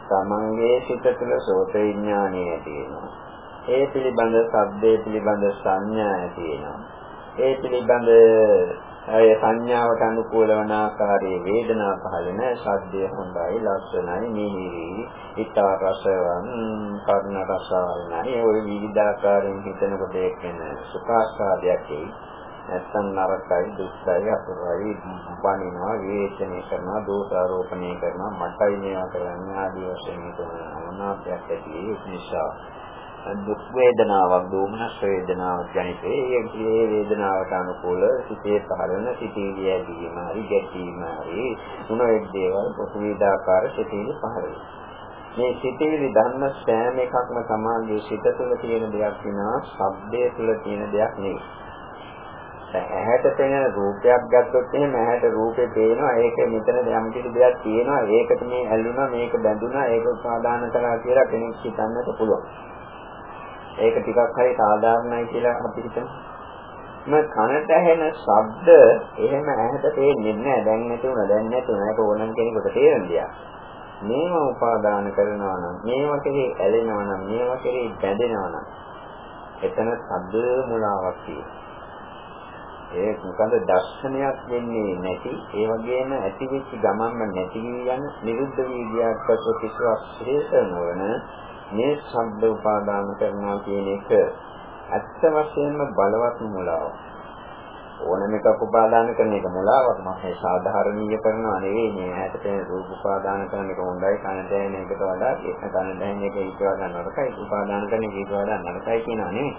තමන්ගේ සිත තුළ සෝත විඥානය ඇති වෙනවා. ඒ පිළිබඳ ශබ්දේ පිළිබඳ සංඥා ඇති වෙනවා. ඒ පිළිබඳ ඒ සංඥාවට අනුකූල වන ආකාරයේ වේදනා පහළ වෙන ශබ්දය හොඳයි ලස්සනයි මිහිරි ඊතා රසවන් කර්ණ රසවන්යි ඔය විවිධාකාරයෙන් හිතනකොට එක්කෙන සුඛාස්වාදයක් එයි. නැත්තම් නරකයි දුක්ඛයි අසුරයි බණිනවා විවේචනය කරනවා දෝෂාරෝපණය කරනවා. මටයි මේවා කරන්නේ? ආදී වශයෙන් හිතන අමනාපයක් ඇති ඒ නිසා දුක් වේදනාවක් දෝමනස් වේදනාවක් ජනිතේ ඒ වේදනාවට අනුකූල සිතේ පහළන සිතීලිය ඇදීම හරි ගැටීම හරි මොනෙක් දේවල් පොසුවිදාකාර සිතීලි පහළ මේ සිතීලි ධර්ම සෑම එකක්ම සමාගයේ සිත තුළ තියෙන දෙයක් විනා ශබ්දයේ තුළ තියෙන දෙයක් නෙවෙයි. ඇහැට පෙනෙන රූපයක් ගත්තොත් එහෙම ඇහැට රූපේ පේනවා ඒක මෙතන යම් කිසි දෙයක් තියෙනවා ඒකට මේ ඇල්ලුනා මේක බැඳුනා ඒක උපාදාන කරා කියලා කෙනෙක් හිතන්නත් පුළුවන්. ඒක ටිකක් හරි සාධාරණයි කියලා අපි හිතමු මම කනට ඇහෙන ශබ්ද එහෙම ඇහැට පේන්නේ නැහැ. දැන් නැතුණා, දැන් නැතුණා. ඒක ඕනම කෙනෙකුට තේරෙන දෙයක්. මේව උපාදාන කරනවා නම්, මේව කෙරේ ඇලෙනවා නම්, මේව කෙරේ බැඳෙනවා නම් එතන සද්ද මුලාවක් තියෙනවා. ඒ මොකද දර්ශනයක් වෙන්නේ නැති ඒ වගේම ඇති වෙච්ච ගමන්ම නැති යන නිරුද්ධ වී ගියාට පසු කිසිවක් ශ්‍රේෂ්ඨ නොවන මේ ශබ්ද උපාදාන කරනවා කියන එක ඇත්ත වශයෙන්ම බලවත් මුලාවක්. ඕනම එකක් උපාදාන කරන එක මුලාවක් මම සාධාරණීය කරනවා නෙවෙයි මේ ඇහැට පෙනෙන රූප උපාදාන කරන එක හොඳයි කනට ඇහෙන එකට වඩා ඒක කනට ඇහෙන එක ඊට වඩා නරකයි උපාදාන කරන එක ඊට වඩා නරකයි කියනවා නෙවෙයි.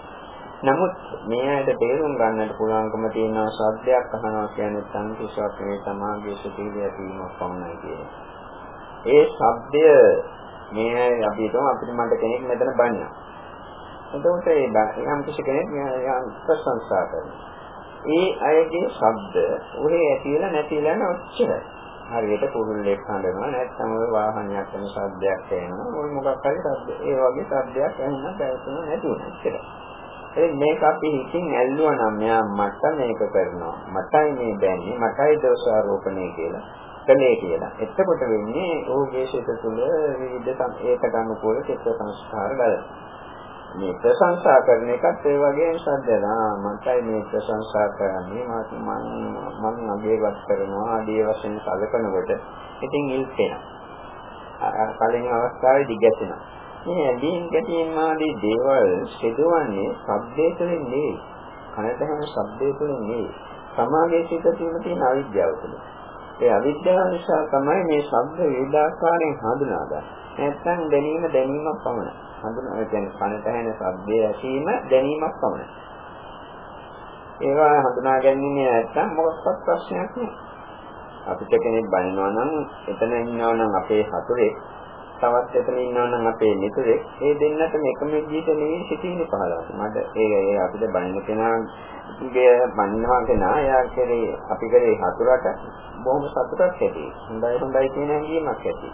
නමුත් මේ ඇයට තේරුම් ගන්නට පුළුවන්කම තියෙනවා ශබ්දයක් අහනවා කියන්නේ සංකේෂයක් නෙවෙයි සමාගයේ සිටිවිය ඇතිවීමක් පමණයි කියන්නේ. ඒ ශබ්දය මේ අපි හිතමු අපිට මන්ට කෙනෙක් මෙතන බන්නවා. එතකොට ඒ යම් කිසි කෙනෙක් යම් ප්‍රශංසා කරනවා. ඒ අයගේ ශබ්ද උහේ ඇතිලා නැතිලා යන ඔච්චරයි. හරියට කුරුල්ලෙක් හඬනවා නැත්නම් ඔය වාහනයක් යන ශබ්දයක් එනවා. ඔය මොකක් හරි ශබ්ද. ඒ වගේ ශබ්දයක් ඇහෙන්න බැරිතුන නැතුව ඔච්චරයි. ඒ මේක අපි හිතින් ඇල්ලුවා නම් මෙයා මට මේක කරනවා. මටයි මේ දැන්නේ. මටයි දෝෂාරෝපණය කියලා. කලේ කියලා. එතකොට වෙන්නේ ඔහුගේ සිත තුළ විවිධ ඒකට අනුකූල චිත්ත සංස්කාර ගලනවා. මේ ප්‍රශංසා කරන එකත් ඒ වගේ ශ්‍රද්ධා මටයි මේ ප්‍රශංසා කරන්නේ. මම මම අගයවත් කරනවා ආදී වශයෙන් සැලකනකොට ඉතින් ඉල්පෙනවා. කලින් අවස්ථාවේදී ගැටෙනවා මේ ඇදීන් ගැටීම් ආදී දේවල් සිදුවන්නේ ශබ්දයේ තුලින් නෙවෙයි. කනට හැම ශබ්දයේ තුලින් නෙවෙයි. සමාගයේ සිට තුළ තියෙන අවිද්‍යාව තුළ. ඒ අවිද්‍යාව නිසා තමයි මේ ශබ්ද වේදාකාරයෙන් හඳුනාගන්නේ නැත්නම් දැනීම දැනීමක් පමණයි හඳුනා කියන්නේ කනට ඇහෙන ශබ්දය ඇසීම දැනීමක් පමණයි. ඒවා හඳුනා ගැනීම නැත්තම් මොකක්වත් ප්‍රශ්නයක් නෑ. අපිට කෙනෙක් බනිනවා නම් එතන ඉන්නවා නම් අපේ හතුරේ තවත් එතන ඉන්නවා නම් අපේ මිතුරේ ඒ දෙන්නට එකම විදිහට නෙවෙයි සිටින්නේ පහළවට. මට ඒ අපිට බනින කෙනාගේ බනිනවා කෙනා එයා කරේ අපි කරේ හතුරට බොහොම සතුටක් ඇති. හොඳයි හොඳයි කියන හැඟීමක් ඇති.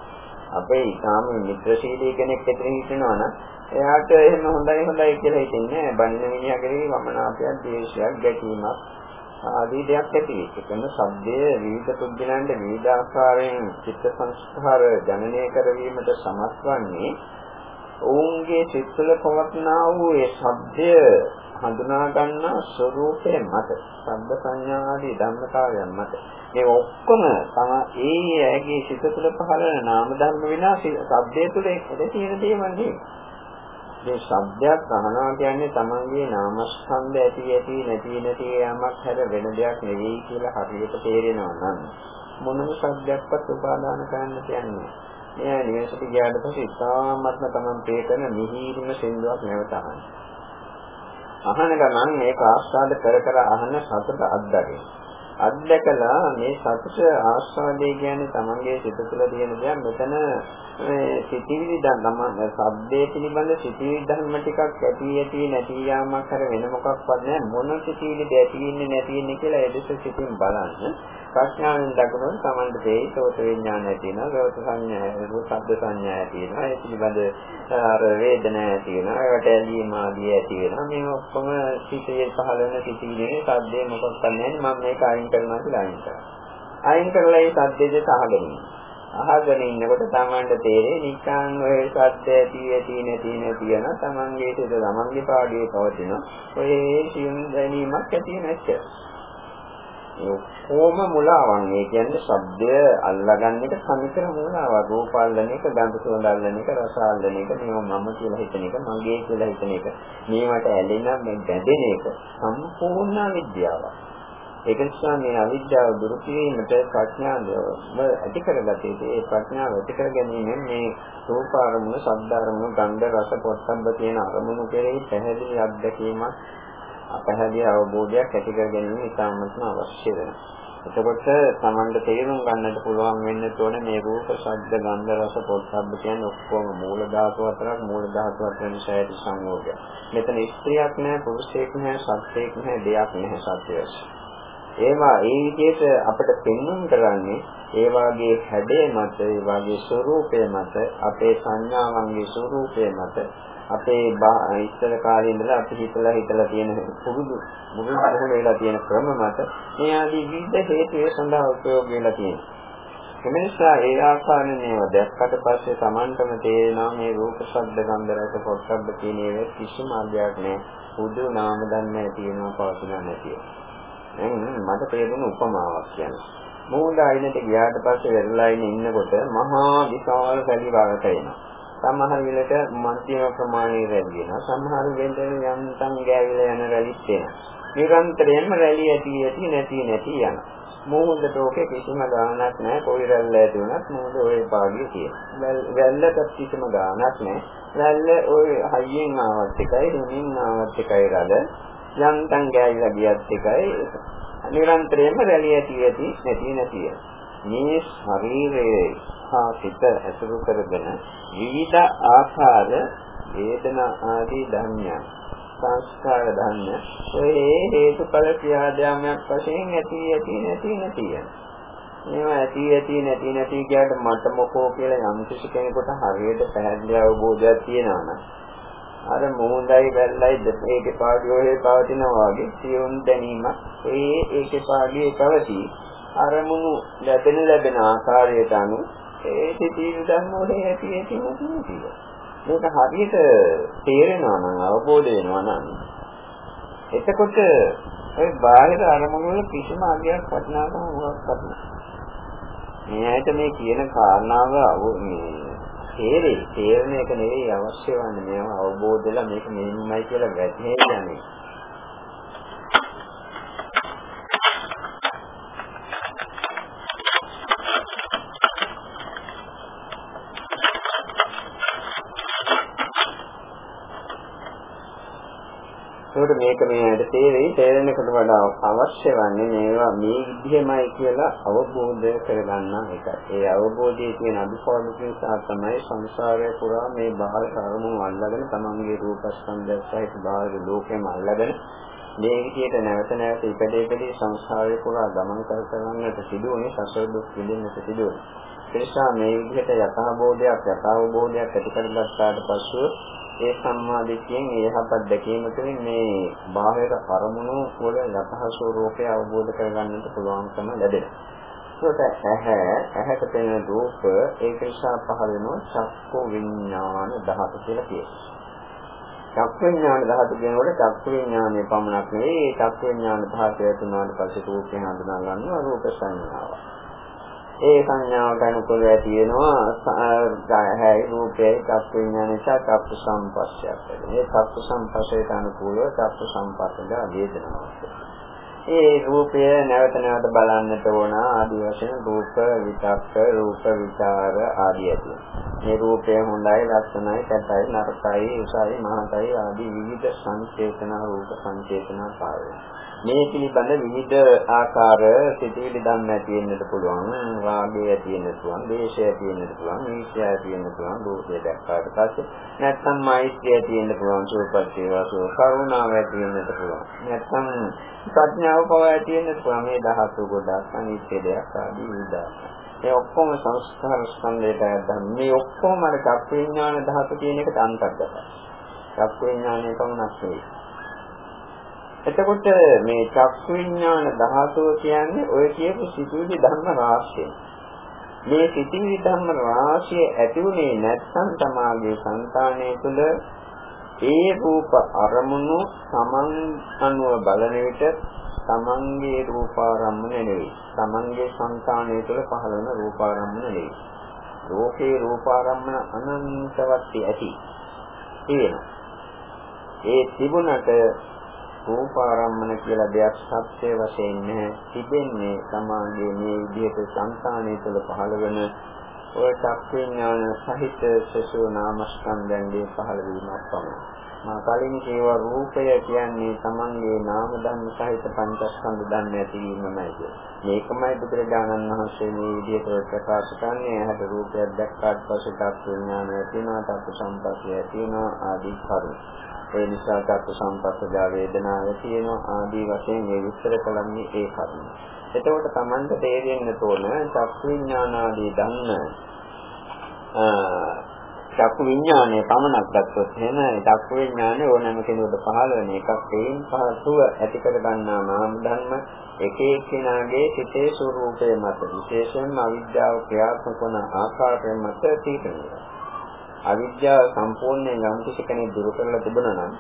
අපේ ඊටාම මිත්‍රශීලී කෙනෙක් ඇතුලේ හිටිනවා නම් එයාට එහෙම හොඳයි හොඳයි කියලා හිතෙන්නේ නැහැ. බණින මිනිහා කෙරෙහි වමනාපයක්, ද්වේෂයක්, ගැටීමක් ආදී දෙයක් ඇති වෙයි. ඒකම සබ්දයේ විවිධ පුද්ගලයන්ට විවිධ ආකාරයෙන් චිත්ත සංස්කාර ජනනය කරවීමට සමත් වන්නේ ඔවුන්ගේ සිත් තුළ පවත්නා වූ ඒ ශබ්දය හඳුනා ගන්නා ස්වરૂපයේ මත ශබ්ද සංඥා ආදී ධර්මතාවයන් මත මේ ඔක්කොම තම ඒ ඇගේ සිත තුළ පහළ වෙන නාම ධර්ම විනා ශබ්දයේ තුළ ඒකද තියෙන දේවල් නෙවෙයි මේ ශබ්දයක් අහනවා කියන්නේ තමන්ගේ නාමස්කන්ධ ඇති ඇති නැති නැති යමක් හැර වෙන දෙයක් නෙවෙයි කියලා හරියට තේරෙනවා නම් මොනම ශබ්දයක්වත් උපාදාන කරන්න කියන්නේ එයා නිවසට ගියාට පස්සේ ඉතාමත්ම තමන් ප්‍රේ කරන මිහිරිම සින්දුවක් නැවත අහන්න. අහන ගමන් මේක ආස්වාද කර කර අහන සතුට අත්දැකීම. අත්දැකලා මේ සතුට ආස්වාදේ කියන්නේ තමන්ගේ සිත තුළ තියෙන දෙයක් මෙතන මේ සිතිවිලි ධර්ම සබ්දේ පිළිබඳ සිතිවිලි ධර්ම ටිකක් ඇති ඇති නැති යාමක් කර වෙන මොකක්වත් නැහැ. මොන සිතිවිලිද ඇති ඉන්නේ නැති ඉන්නේ කියලා ඒ දෙස සිතින් බලන්න. ප්‍රඥාවෙන් දකිනොත් Tamanට තේයි සෝත විඥානය තියෙනවා, සෝත සංඥා, ශබ්ද සංඥා තියෙනවා, ඒ පිළිබඳ අර වේදනා තියෙනවා, ඒකට ඇලීම ආදී ඇති වෙනවා. මේ ඔක්කොම සිතේ පහළ වෙන සිතිවිලි සද්දේ මොකක්ද නැහැ. මම මේක අයින් කරනවා කියලා අයින් කරනවා. අයින් කරලා ඒ සද්දේ අහගෙන අහගෙන ඉන්නකොට Tamanට තේරෙයි නිකන් ඔය සද්ද ඇති ඇති නැති නැති යන Tamanගේ සිත Tamanගේ පාඩුවේ පවතින ඔය සියුම් දැනීමක් ඇති නැච්ච. කොහොම මුලාවන්. ඒ කියන්නේ ශබ්දය අල්ලගන්න එක සමිතර මුලාවක්. රූප අල්ලන එක ගන්ධ සුවඳ අල්ලන එක රස අල්ලන එක මේව මම කියලා හිතන එක මගේ කියලා හිතන එක. මේවට ඇලෙන මේ බැඳෙන එක සම්පූර්ණ විද්‍යාවක් ඒක නිසා මේ අවිද්‍යාව දුරු කිරීමට ප්‍රඥාව ඇති කරගත්තේ ඒ ප්‍රඥාව ඇති කර ගැනීමෙන් මේ රූප අරමුණු, ශබ්ද අරමුණු, ගන්ධ රස පොත්සබ්බ කියන අරමුණු කෙරෙහි පැහැදිලි අත්දැකීමක් අපහැදිය අවබෝධයක් ඇති කර ගැනීම ඉතාමත්ම අවශ්‍ය වෙනවා. එතකොට Tamanට තේරුම් ගන්නට පුළුවන් වෙන්න ඕනේ මේ රූප, ශබ්ද, ගන්ධ, රස, පොත්සබ්බ කියන්නේ ඔක්කොම මූල ධාතු අතරක් මූල ධාතු අතර නිසායට සංයෝගය. මෙතන ස්ත්‍රියක් නැහැ, පුරුෂයෙක් නැහැ, සත්‍යයක් නැහැ, දෙයක් නැහැ සත්‍යයක්. ඒවා ඒ විදිහට අපිට පෙන්වන්න කරන්නේ ඒ වාගේ හැඩය මත ඒ වාගේ ස්වરૂපය මත අපේ සංඥාවන්ගේ ස්වરૂපය මත අපේ ඉස්සර කාලේ ඉඳලා අපි හිතලා හිතලා තියෙන පුරුදු මුරුදු පුහුණු වෙලා තියෙන ක්‍රම මත මේ ආදී විවිධ හේතු සඳහා උපයෝග වෙලා තියෙනවා. එමේසා ඒ ආකාරයෙන් ඒවා දැක්කට පස්සේ Tamanටම තේරෙනවා මේ රූප ශබ්ද ගන්ධ රස පොට්ටබ්බ කියන ඒවා කිසිම අගයක් නෑ. බුදු නාම ධර්මය තියෙනවා පවතින නැතිව. දැන් මට තේරුණු උපමාවක් කියන්නේ. මූල අයිනට ගියාට පස්සේ වෙරළා ඉන්නකොට මහා විශාල සැලි වලට එනවා. සමහර විලට මධ්‍යම ප්‍රමාණයේ රැලි වෙනවා. සමහර වෙලට යන්තම් ගෑවිලා යන රැලිත් වෙනවා. නිරන්තරයෙන්ම රැලි ඇති ඇති නැති නැති යනවා. මූණට ඕකේ කිසිම ගාණක් නැහැ. කොයි රැල්ල ඇති වුණත් මූණ ඔය පාඩිය තියෙනවා. වැල්ලට කිසිම ගාණක් නැහැ. වැල්ල ඔය හයියෙන් ආවත් එකයි, හිමින් ආවත් එකයි රළ. යන්තම් ගෑවිලා ගියත් එකයි. නිරන්තරයෙන්ම රැලි ඇති ඇති නැති නැති මේ ශරීරයේ හා සිත ඇසුරු කරගෙන විවිධ ආකාර වේදනා ආදී ධර්මයන් සංස්කාර ධර්ම ඔය හේතුඵල ක්‍රියාදාමයක් වශයෙන් ඇති ඇති නැති නැති යන මේවා ඇති ඇති නැති නැති කියලාට මට මොකෝ කියලා යම් කිසි කෙනෙකුට හරියට පැහැදිලි අවබෝධයක් තියෙනවා නම් අර මොහොඳයි වැල්ලයි දෙකේ පාඩියෝේ පවතිනවා වගේ සියුම් දැනීමක් ඒ ඒකේ පාඩියේ පවතී. අරමුණු ලැබෙන ලැබෙන ආකාරයට අනුව ඒ සිතිවිලි ධර්ම වල ඇති ඇති නැති නැති මේක හරියට තේරෙනවා නම් අවබෝධ වෙනවා නම්. එතකොට ඒ බාහිර අරමුණු වල කිසිම අගයක් වටිනාකම මොකක්වත් නැහැ. මේ ඇයිට මේ කියන කාරණාව මේ තේරෙයි. තේරෙන එක නෙවෙයි අවශ්‍ය වන්නේ මේව අවබෝධලා මේක මෙහෙමයි කියලා වැටහෙන්නේ. ඒකට මේක මේකට තේරෙයි තේරෙනකොට වඩා අවශ්‍ය වන්නේ මේවා මේ විදිහමයි කියලා අවබෝධ කරගන්න එකයි. ඒ අවබෝධයේ තියෙන අදුපාඩු නිසා තමයි සංසාරය පුරා මේ බාහිර කර්මණු අල්ලාගෙන තමන්ගේ රූපස්කන්ධය සහිත බාහිර ලෝකෙම අල්ලාගෙන මේ විදිහට නැවත නැවත ඉපදෙකදී සංසාරය පුරා ගමන් කර කරන්නට සිදුවන්නේ සසර දුක් විඳින්නට සිදුවන්නේ. ඒ නිසා මේ විදිහට යථාබෝධයක් යථාබෝධයක් ඇති කරගත්තාට පස්සෙ ඒ සම්මාදිට්ඨියෙන් ඒහපත් දැකීම තුළින් මේ බාහිර අරමුණු වල යථා ස්වરૂපය අවබෝධ කරගන්නට පුළුවන්කම ලැබෙනවා. ඒකට ඇහැ ඇහැට පෙනෙන රූප ඒක නිසා පහළ වෙන චක්කු විඥාන ධාතු කියලා කියනවා. චක්කු විඥාන ධාතු කියනකොට චක්කු විඥානයේ පමණක් නෙවෙයි ඒ චක්කු විඥාන ධාතය තුනට පස්සේ රූපේ හඳුනා ගන්නවා රූප සංඥාව. ඒ සංඥාවට අනුකූලව තියෙනවා හැයි රූපේ චක්ක විඥාන නිසා චක්ක සම්පස්සයක් වෙනවා. මේ චක්ක සම්පස්සයට අනුකූලව චක්ක සම්පස්සද වේදනාවක්. ඒ රූපය නැවත නැවත බලන්නට ඕන ආදී වශයෙන් රූප විචක්ක රූප විචාර ආදී ඇති. මේ රූපය හොඳයි ලස්සනයි කැතයි නරකයි උසයි මහතයි ආදී විවිධ සංකේතන රූප සංකේතන පාවෙනවා. මේ පිළිබඳ විවිධ ආකාර සිතිවිලි ධම්ම ඇති වෙන්නත් පුළුවන් රාගය ඇති වෙන්නත් පුළුවන් දේශය ඇති වෙන්නත් පුළුවන් ඊර්ෂ්‍යා ඇති වෙන්නත් පුළුවන් දෝෂය දැක්කාට පස්සේ නැත්නම් මෛත්‍රිය ඇති වෙන්න පුළුවන් සෝපත් වේවාසෝ කරුණාව ඇති වෙන්නත් පුළුවන් නැත්නම් ප්‍රඥාව පව ඇති වෙන්නත් පුළුවන් මේ දහතු ගොඩක් අනිත්‍ය දෙයක් ආදී විවිධ මේ ඔක්කොම සංස්කාර ස්කන්ධයට අයදම් මේ ඔක්කොම අර චක්ක විඥාන ධාතු කියන එකට අන්තර්ගතයි. චක්ක විඥානය පමණක් නෙවෙයි එතකොට මේ චක්කු විඥාන ධාතුව කියන්නේ ඔය කියපු සිතුවිලි ධර්ම රාශිය. මේ සිතුවිලි ධර්ම රාශිය ඇතිුනේ නැත්නම් තමාගේ సంతානය තුළ ඒ රූප අරමුණු සමන් අනුව බලන විට තමන්ගේ රූපාරම්මන නෙවෙයි. තමන්ගේ సంతානය තුළ පහළ වෙන රූපාරම්මන නෙවෙයි. ලෝකේ රූපාරම්මන අනන්තවත් ඇති. ඒ තිබුණට රූපාරම්මන කියලා දෙයක් සත්‍ය වශයෙන් නැහැ. තිබෙන්නේ සමාගයේ මේ විදිහට සංකාණය තුළ පහළ වෙන ඔය චක්ඛුඥාන සහිත සසු නාමස්කන්ධයන්ගේ පහළ වීමක් පමණයි. මා කලින් කියවා රූපය කියන්නේ Tamanගේ නාම ධර්ම සහිත පංචස්කන්ධ ධර්ම ඇතිවීමමයි කියන්නේ. මේකමයි බුදුරජාණන් වහන්සේ මේ විදිහට ප්‍රකාශ කරන්නේ. ඇහැට රූපයක් දැක්කාට පස්සේ චක්ඛුඥාන ඇතිවෙනවා, චක්ඛු සම්පස්සේ ඇතිවෙනවා ආදී කරුණු. ඒ නිසා චක්ක සම්පස්සදා වේදනාව තියෙනවා ආදී වශයෙන් මේ විස්තර කළන්නේ ඒ කරුණ. එතකොට Tamanta තේරෙන්න තෝරන චක්ක විඥානාදී ධන්න චක්කු විඥානය පමණක් ගත්තොත් එහෙම චක්කු විඥානය ඕනෑම කෙනෙකුට පහළ වෙන එකක් ඒන් පහසුව ඇති කර ගන්නා නාම ධර්ම එක එක්කෙනාගේ සිතේ ස්වરૂපය මත විශේෂයෙන්ම අවිද්‍යාව ක්‍රියාත්මක වන ආකාරය මත තීරණය අවිද්‍යාව සම්පූර්ණයෙන් යම් කිසි කෙනෙක් දුරු කරලා තිබුණා නම්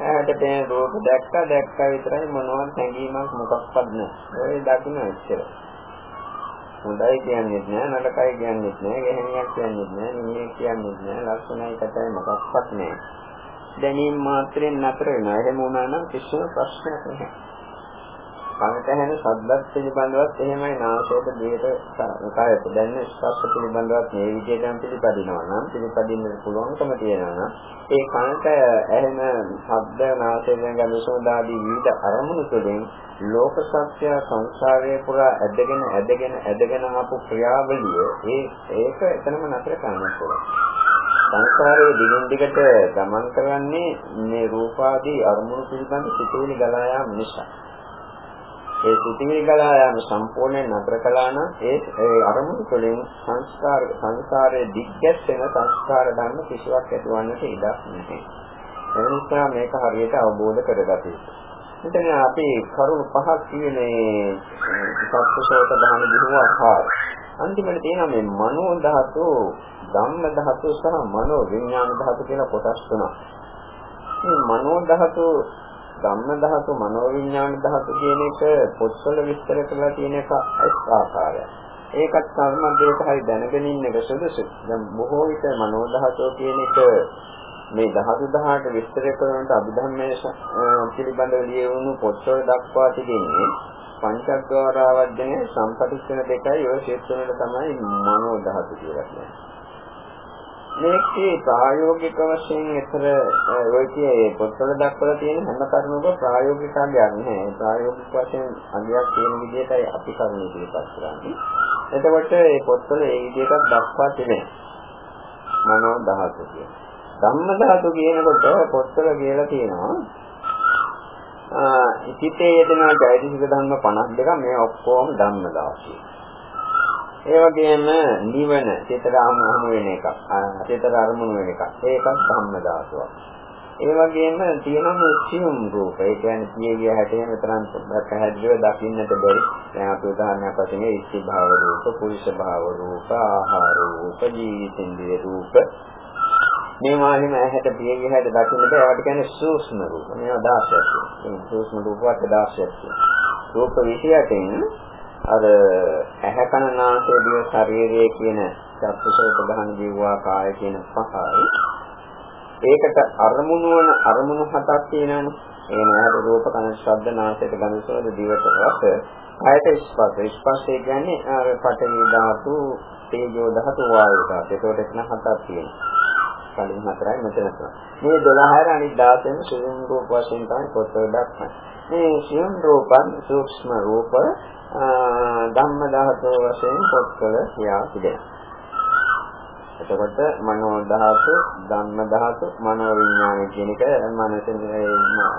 ඇහැට පෙනෙන රූප දැක්කා දැක්කා විතරයි මොනවත් හැඟීමක් මොකක්වත් නැහැ. ඒ දකින්න ඉච්චර. හොඳයි කියන්නේ නැහැ නරකයි කියන්නේ නැහැ ගැහණියක් කියන්නේ නැහැ නිමියක් කියන්නේ නැහැ ලක්ෂණයි කතයි මොකක්වත් නැහැ දැනීම මාත්‍රෙන් නතර වෙනවා එහෙම වුණා නම් කිසිම ප්‍රශ්නයක් නැහැ කනට ඇහෙන ශබ්දත් පිළිබඳවත් එහෙමයි නාසයට දිවට කායට දැනෙන ස්පර්ශ පිළිබඳවත් මේ විදිහටම පිළිපදිනවා නම් පිළිපදින්න පුළුවන්කම තියෙනවා නම් ඒ කනට ඇහෙන ශබ්ද නාසයෙන් ගඳ සුවඳ ආදී විවිධ අරමුණු තුළින් ලෝක සත්‍ය සංසාරයේ පුරා ඇදගෙන ඇදගෙන ඇදගෙන ආපු ක්‍රියාවලිය ඒ ඒක එතනම නතර කරන්න පුළුවන්. සංසාරයේ දිගින් දිගට ගමන් කරන්නේ මේ රූපාදී අරමුණු පිළිබඳ සිතුවිලි ගලා යාම නිසා. ඒ සිතිවිලි ගලා යාම සම්පූර්ණයෙන් නතර කළා නම් ඒ ඒ අරමුණු තුළින් සංස්කාර සංස්කාරයේ දිග්ගැස්සෙන සංස්කාර ධර්ම කිසිවක් ඇතිවන්නට ඉඩක් නැහැ. ඒ නිසා මේක හරියට අවබෝධ කරගත යුතුයි. මෙතන අපි කරුණු පහක් කියන්නේ සත්‍යසෝත දහන දිනුව ආකාර. අන්තිමට තියෙනවා මේ මනෝ ධාතු, ධම්ම ධාතු සහ මනෝ විඥාන ධාතු කියලා කොටස් තුනක්. මේ මනෝ ධාතු ධම්ම ධාතු මනෝවිඥාන ධාතු කියන එක පොත්වල විස්තර කරලා තියෙන එක එක් ආකාරයක්. ඒකත් කර්මද්දේට හරි දැනගෙන ඉන්න එක සුදුසුයි. දැන් බොහෝ විට මනෝ ධාතුව කියන එක මේ ධාතු දහහට විස්තර කරනට අභිධර්මයේ පිළිබඳව ලියවුණු පොත්වල දක්වා තිබෙන්නේ පංචද්වාර වර්ධනය සම්පටිච්ඡන දෙකයි ඔය ක්ෂේත්‍රවල තමයි මනෝ ධාතු කියලා කියන්නේ. මේකේ ප්‍රායෝගික වශයෙන් එතර ඔය කියේ පොත්වල දක්වලා තියෙන හැම කරුණකම ප්‍රායෝගික අගයක් නැහැ. ප්‍රායෝගික වශයෙන් අගයක් තියෙන විදිහටයි අපි කරුණ ඉදිරිපත් කරන්නේ. එතකොට මේ පොත්වල ඒ විදිහට දක්වා තිබෙනවා. මනෝ ධාතු කියන. ධම්ම ධාතු කියනකොට පොත්වල කියලා තියෙනවා ආ ඉතිතේ යෙදෙන චෛතසික ධර්ම 52 මේ ඔක්කොම ධම්ම ධාතු. ඒ වගේම නිවන චේතර අරමුණු වෙන එකක්. චේතර අරමුණු වෙන එකක්. ඒකත් ධම්ම ධාතුවක්. ඒ වගේම තියෙනවා සියුම් රූප. ඒ කියන්නේ පියගිය හැටේ මෙතරම් පැහැදිලිව දකින්නට බැරි. දැන් අපි උදාහරණයක් වශයෙන් ඉස්ති භාව රූප, පුරුෂ භාව රූප, ආහාර රූප, ජීවිතේන්ද්‍රිය රූප. මේ මානෙම ඇහැට පියගිය හැට දකින්න බෑ. ඒවට කියන්නේ සූක්ෂම රූප. මේවා 16ක් තියෙනවා. සූක්ෂම රූප වට 16ක් තියෙනවා. රූප 28න් අර ඇහැ කන නාසය දිව ශරීරයේ කියන චක්කසෝත ගහන ජීවා කාය කියන පහයි. ඒකට අරමුණු වන අරමුණු හතක් තියෙනවානේ. ඒ නෑර රූප කන ශබ්ද නාසයට ගඳ සුවඳ දිවට රස කායට ස්පර්ශ. ස්පර්ශය කියන්නේ අර පඨවි ධාතු තේජෝ ධාතු වායු ධාතු. ඒකට එතන හතක් තියෙනවා. කලින් හතරයි මෙතන තුන. මේ 12 අනිත් 16න් සියුම් රූප වශයෙන් තමයි පොතේ දක්වන්නේ. මේ සියුම් රූපන් සූක්ෂම රූප ධම්ම ධාතු වශයෙන් පොත්වල කියා තිබෙනවා. එතකොට මනෝ ධාතු, ධම්ම ධාතු, මනෝ විඥාන කියන එක මනසෙන්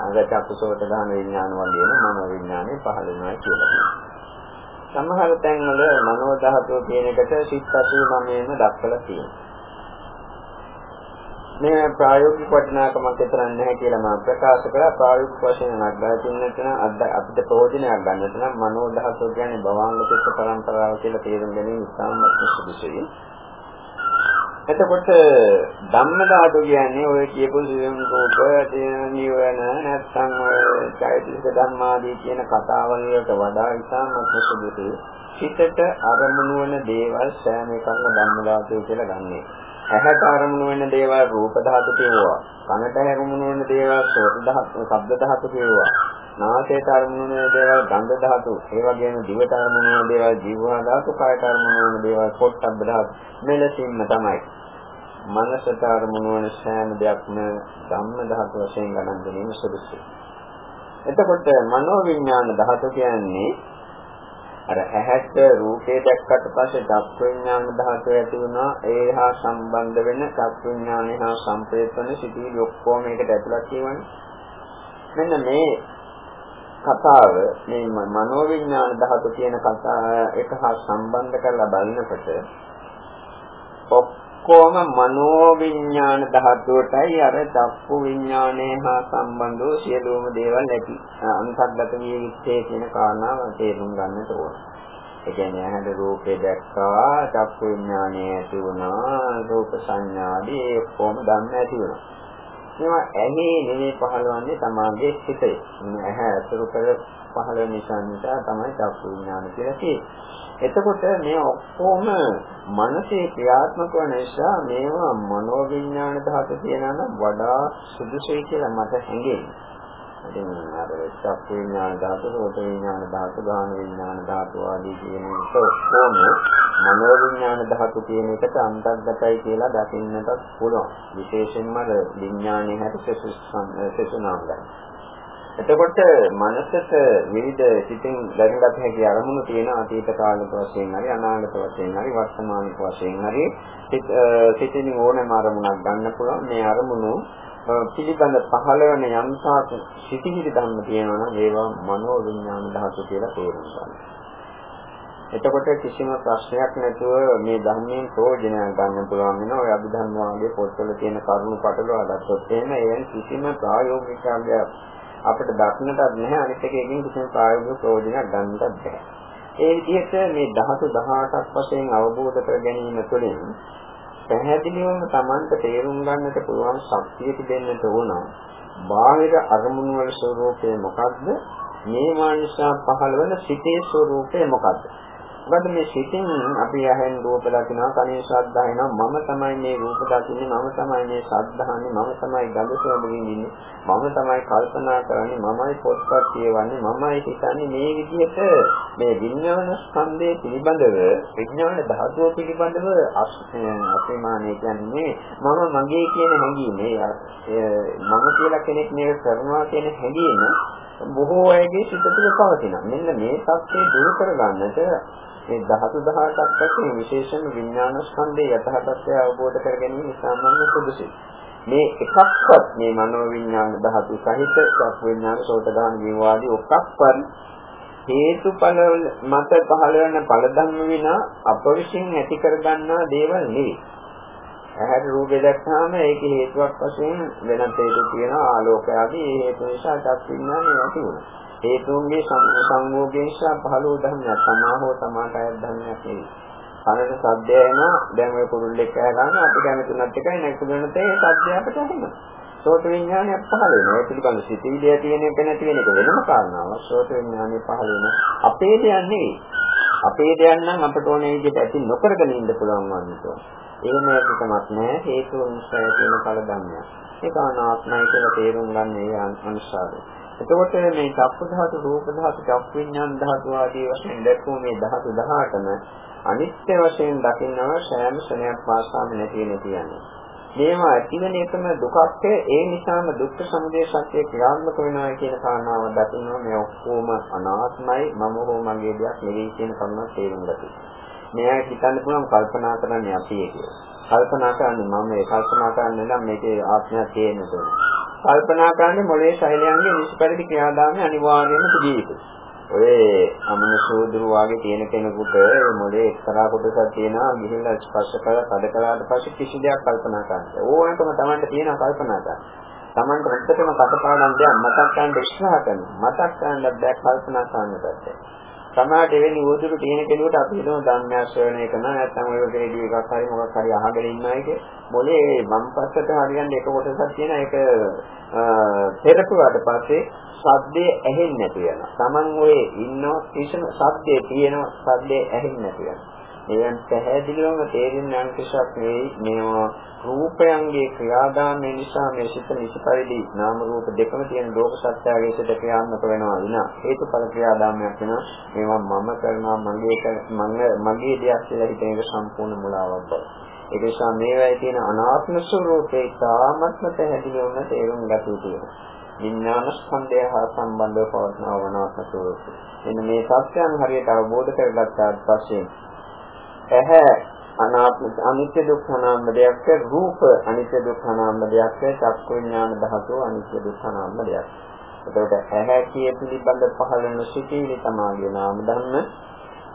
අගතප්පසෝත ධාන විඥාන වගේම මනෝ විඥානෙ පහළ වෙනවා කියලා කියනවා. සමහර තැන්වල මනෝ ධාතුව කියන එකට සිත් 89ම දක්වලා තියෙනවා. මේ ප්‍රායෝගික වටිනාකමක් විතරක් නැහැ කියලා මම ප්‍රකාශ කළා ප්‍රායෝගික වශයෙන් අත්දැකීමට නම් අපිට ප්‍රයෝජනයක් ගන්නට නම් මනෝ දහසෝ කියන්නේ භවංග චිත්ත පරම්පරාව කියලා තේරුම් ගැනීම ඉතාමත් සුදුසුයි. එතකොට ධම්ම ධාතු කියන්නේ ඔය කියපු සියුම් රූප නිවන නැත්නම් ඔය චෛතසික ධර්මාදී කියන කතාවල් වලට වඩා ඉතාමත් සුදුසුයි. හිතට අරමුණු වන දේවල් සෑම එකක්ම ධම්ම ධාතු කියලා ගන්නේ. ඇහැට අරමුණු වෙන දේවල් රූප ධාතු කියනවා. කනට අරමුණු වෙන දේවල් සෝත ධාතු, ශබ්ද ධාතු කියනවා. නාසයට අරමුණු වෙන දේවල් ගන්ධ ධාතු. ඒ වගේම දිවට අරමුණු වෙන දේවල් ජීවහා ධාතු, කායට අරමුණු වෙන දේවල් පොට්ටබ්බ ධාතු. මෙලෙසින්ම තමයි. මනසට අරමුණු වෙන සෑම දෙයක්ම ධම්ම ධාතු වශයෙන් ගණන් ගැනීම සුදුසුයි. එතකොට මනෝ විඥාන ධාතු කියන්නේ අර ඇහැට රූපේ දැක්කට පස්සේ චක්ක විඥාන ධාතුව ඇති වුණා. ඒ හා සම්බන්ධ වෙන චක්ක විඥානය හා සම්ප්‍රේත වෙන සිටිවිලි ඔක්කොම මේකට ඇතුළත් කියවනේ මෙන්න මේ කතාව මේ මනෝවිඥාන ධාතු කියන කතාව එක හා සම්බන්ධ කරලා බලනකොට ඔක්කොම මනෝවිඥාන ධාතුවටයි අර චක්කු විඥානය හා සම්බන්ධ වූ සියලුම දේවල් ඇති. අන්තර්ගත විය යුත්තේ කියන කාරණාව තේරුම් ගන්නට ඕන. ඒ කියන්නේ ඇහැට රූපේ දැක්කා, චක්කු විඥානය ඇති වුණා, රූප සංඥාදී ඔක්කොම ගන්න ඇති වුණා. මේවා ඇහි නෙමෙයි පහළවන්නේ තමාගේ සිතේ. ඇහැ අසුරු කර පහළ නිසා නිසා තමයි චක්කු විඥාන කියලා කියන්නේ. එතකොට මේ ඔක්කොම මනසේ ක්‍රියාත්මක වන නිසා මේවා මනෝවිඥාන ධාතු කියනවා නම් වඩා සුදුසුයි කියලා මට හැඟෙනවා. ඉතින් අර චක්ක විඥාන ධාතු, රෝත විඥාන ධාතු, ගාන විඥාන ධාතු ආදී කියන එක ඔක්කොම මනෝවිඥාන ධාතු කියන එකට අන්තර්ගතයි කියලා දකින්නට පුළුවන්. විශේෂයෙන්ම විඥානයේ හැට සෙසුනාම් ගන්න. එතකොට මනසට විවිධ සිතින් දැනගත හැකි අරමුණු තියෙන අතීත කාලික වශයෙන් හරි අනාගත වශයෙන් හරි වර්තමානික වශයෙන් හරි සිතින් ඕනෑම අරමුණක් ගන්න පුළුවන් මේ අරමුණු පිළිබඳ පහළ වෙන යම්සාක සිතිවිලි ධර්ම තියෙනවා නම් ඒවා මනෝ විඥාන ධාතු කියලා තේරුම් ගන්න. එතකොට කිසිම ප්‍රශ්නයක් නැතුව මේ ධර්මයෙන් ප්‍රයෝජනයක් ගන්න පුළුවන් වෙනවා. ඔය අභිධර්ම වාගේ පොත්වල තියෙන කරුණු පටලවා ගත්තොත් එහෙම ඒෙන් කිසිම ප්‍රායෝගික අපිට දක්නටත් නැහැ අනිත් එකකින් කිසිම ප්‍රායෝගික ප්‍රයෝජනයක් ගන්නටත් බැහැ. ඒ විදිහට මේ ධාතු 18ක් වශයෙන් අවබෝධ කර ගැනීම තුළින් පැහැදිලිවම Tamanට තේරුම් ගන්නට පුළුවන් ශක්තිය තිබෙන්නට ඕන. බාහිර අරමුණු වල ස්වરૂපය මොකද්ද? මේ මානසා පහළ වෙන සිතේ ස්වરૂපය මොකද්ද? මොකද මේ සිතින් අපි ඇහෙන් රූප දකිනවා කනේ ශබ්ද අහනවා. මම තමයි මේ රූප දකින්නේ මම තමයි මේ ශබ්ද අහන්නේ මම තමයි ගඳ සුවඳ විඳින්නේ මම තමයි කල්පනා කරන්නේ මමයි පොත්පත් කියවන්නේ මමයි හිතන්නේ මේ විදිහට. මේ විඥාන ස්කන්ධය පිළිබඳව විඥාන ධාතුව පිළිබඳව අපේමානය කියන්නේ මම මගේ කියන හැඟීම මම කියලා කෙනෙක් මේක කරනවා කියන හැඟීම බොහෝ අයගේ සිත තුළ පවතිනවා. මෙන්න මේ සත්‍යය දුරු කරගන්නට මේ ධාතු 18ක් වශයෙන් විශේෂම විඥාන ස්කන්ධයේ යථාර්ථය අවබෝධ කර ගැනීම සාමාන්‍ය සුදුසුයි. මේ එකක්වත් මේ මනෝ විඥාන ධාතු සහිත චක් විඥාන සෝතදාන ජීවාදී ඔක්කක්වත් හේතුඵල මත පහළ වෙන ඵල ධර්ම විනා අප විසින් ඇති කරගන්නා දේවල් නෙවෙයි. ඇහැට රූපේ දැක්කම ඒකේ හේතුවක් වශයෙන් වෙනත් හේතු තියෙනවා ආලෝකය ආදී ඒ හේතු නිසා චක් විඥානය ඇති වෙනවා. හේතුන්ගේ සංයෝගයෙන් නිසා පහළ වූ ධර්මයක් තමා හෝ තමාට අයත් ධර්මයක් නෙවෙයි. කනට සද්දය එනවා දැන් ඔය කුරුල්ලෙක් කෑ ගන්න අපි කැමතුනත් එකයි නැතිවෙනත් ඒ සද්දය අපට ඇහෙනවා. සෝත විඥානය පහළ වෙනවා. ඒ පිළිබඳ සිතිවිලිය තියෙන එක නැති වෙන එක වෙනම කාරණාවක්. සෝත විඥානය පහළ වෙන අපේ දෙයක් නෙවෙයි. අපේ දෙයක් නම් අපට ඕනේ විදිහට ඇති නොකරගෙන ඉන්න පුළුවන් වන්නතෝ. එහෙම එකකමත් නැහැ හේතුන් නිසා තියෙන ඵල ධර්මයක්. ඒක අනාත්මයි කියලා තේරුම් ගන්න ඒ අනුසාරය. එතකොට මේ චක්ක ධාතු, රූප ධාතු, චක්ක විඥාන ධාතු ආදී වශයෙන් දැක්වූ මේ ධාතු 18ම අනිත්‍ය වශයෙන් දකින්නව සෑම ශරණයක් පාසාම නැති වෙන කියන්නේ. මේවා ඇතිවෙන එකම දුකක් ඒ නිසාම දුක්ඛ සමුදය සත්‍ය ක්‍රියාත්මක වෙනවා කියන කාරණාව දකිනවා මේ ඔක්කොම අනාත්මයි මම හෝ මගේ දෙයක් නෙවෙයි කියන කරුණ තේරුම් ගන්න. මෙයා හිතන්න පුළුවන් කල්පනා කරන්නේ අපි කියලා. කල්පනා කරන්නේ මම මේ කල්පනා කරන්නේ නම් මේකේ ආත්මයක් තියෙන්න ඕනේ. කල්පනා කරන්නේ මොලේ ශෛලයන්ගේ නිෂ්පරිදි ක්‍රියාදාමය අනිවාර්යයෙන්ම තිබිය යුතුයි. ඔය අමනසෝදුරු වාගේ තියෙන කෙනෙකුට මොලේ එක්තරා කොටසක් තියෙනවා ගිහිල්ලා ස්පර්ශ කරලා කඩ කළාට පස්සේ කිසි දෙයක් කල්පනා කරන්න. ඕනකම Tamanට තියෙන කල්පනා කරන්න. Tamanට හොද්දටම කටපාඩම් දෙයක් මතක් ගන්න උත්සාහ කරනවා. මතක් ගන්නත් බැක් කල්පනා කරන්නත් බැහැ. සමාජ දෙවෙනි උදුරු තියෙන කෙනෙකුට අපි හිතමු ධර්මශ්‍රවණය කරන නැත්නම් ඔය රේඩියෝ එකක් හරි මොකක් හරි අහගෙන ඉන්නයි කිය. මොලේ වම් පැත්තට හරියන්නේ එක කොටසක් තියෙන ඒක තෙරපුවාට පස්සේ සද්දේ ඇහෙන්නේ නැතු වෙනවා. Taman ඔය ඉන්නව කිසිම සද්දේ තියෙනවා සද්දේ ඇහෙන්නේ නැතු වෙනවා. මේයන් පැහැදිලිවම තේරෙන යම් කිසිවක් නෙවෙයි. මේවා රූපයන්ගේ ක්‍රියාදාමය නිසා මේ සිත නිසි පරිදි නාම රූප දෙකම තියෙන ලෝක සත්‍යයේ සිට ක්‍රියාත්මක වෙනවා විනා. හේතුඵල ක්‍රියාදාමයක් වෙනවා මේවා මම කරනවා මගේ මගේ දෙයක් කියලා හිතන එක සම්පූර්ණ මුලාවක් බව. ඒ නිසා මේවායේ තියෙන අනාත්ම ස්වરૂපේ තාමත්ම පැහැදිලිවම තේරුම් ගත යුතුයි. විඥාන ස්කන්ධය හා සම්බන්ධව පවත්නා වනාත්ම ස්වરૂපය. එන්න මේ සත්‍යයන් හරියට අවබෝධ කරගත්තාට පස්සේ ඇහැ අනාත්ම අනිත්‍ය දුක්ඛ නාම දෙයක් රූප අනිත්‍ය දුක්ඛ නාම දෙයක් චක්කු විඥාන ධාතු අනිත්‍ය දුක්ඛ නාම දෙයක්. එතකොට ඇහැ කිය පිළිබඳ පහළ වෙන සිටිවිලි තමාගේ නාම ධර්ම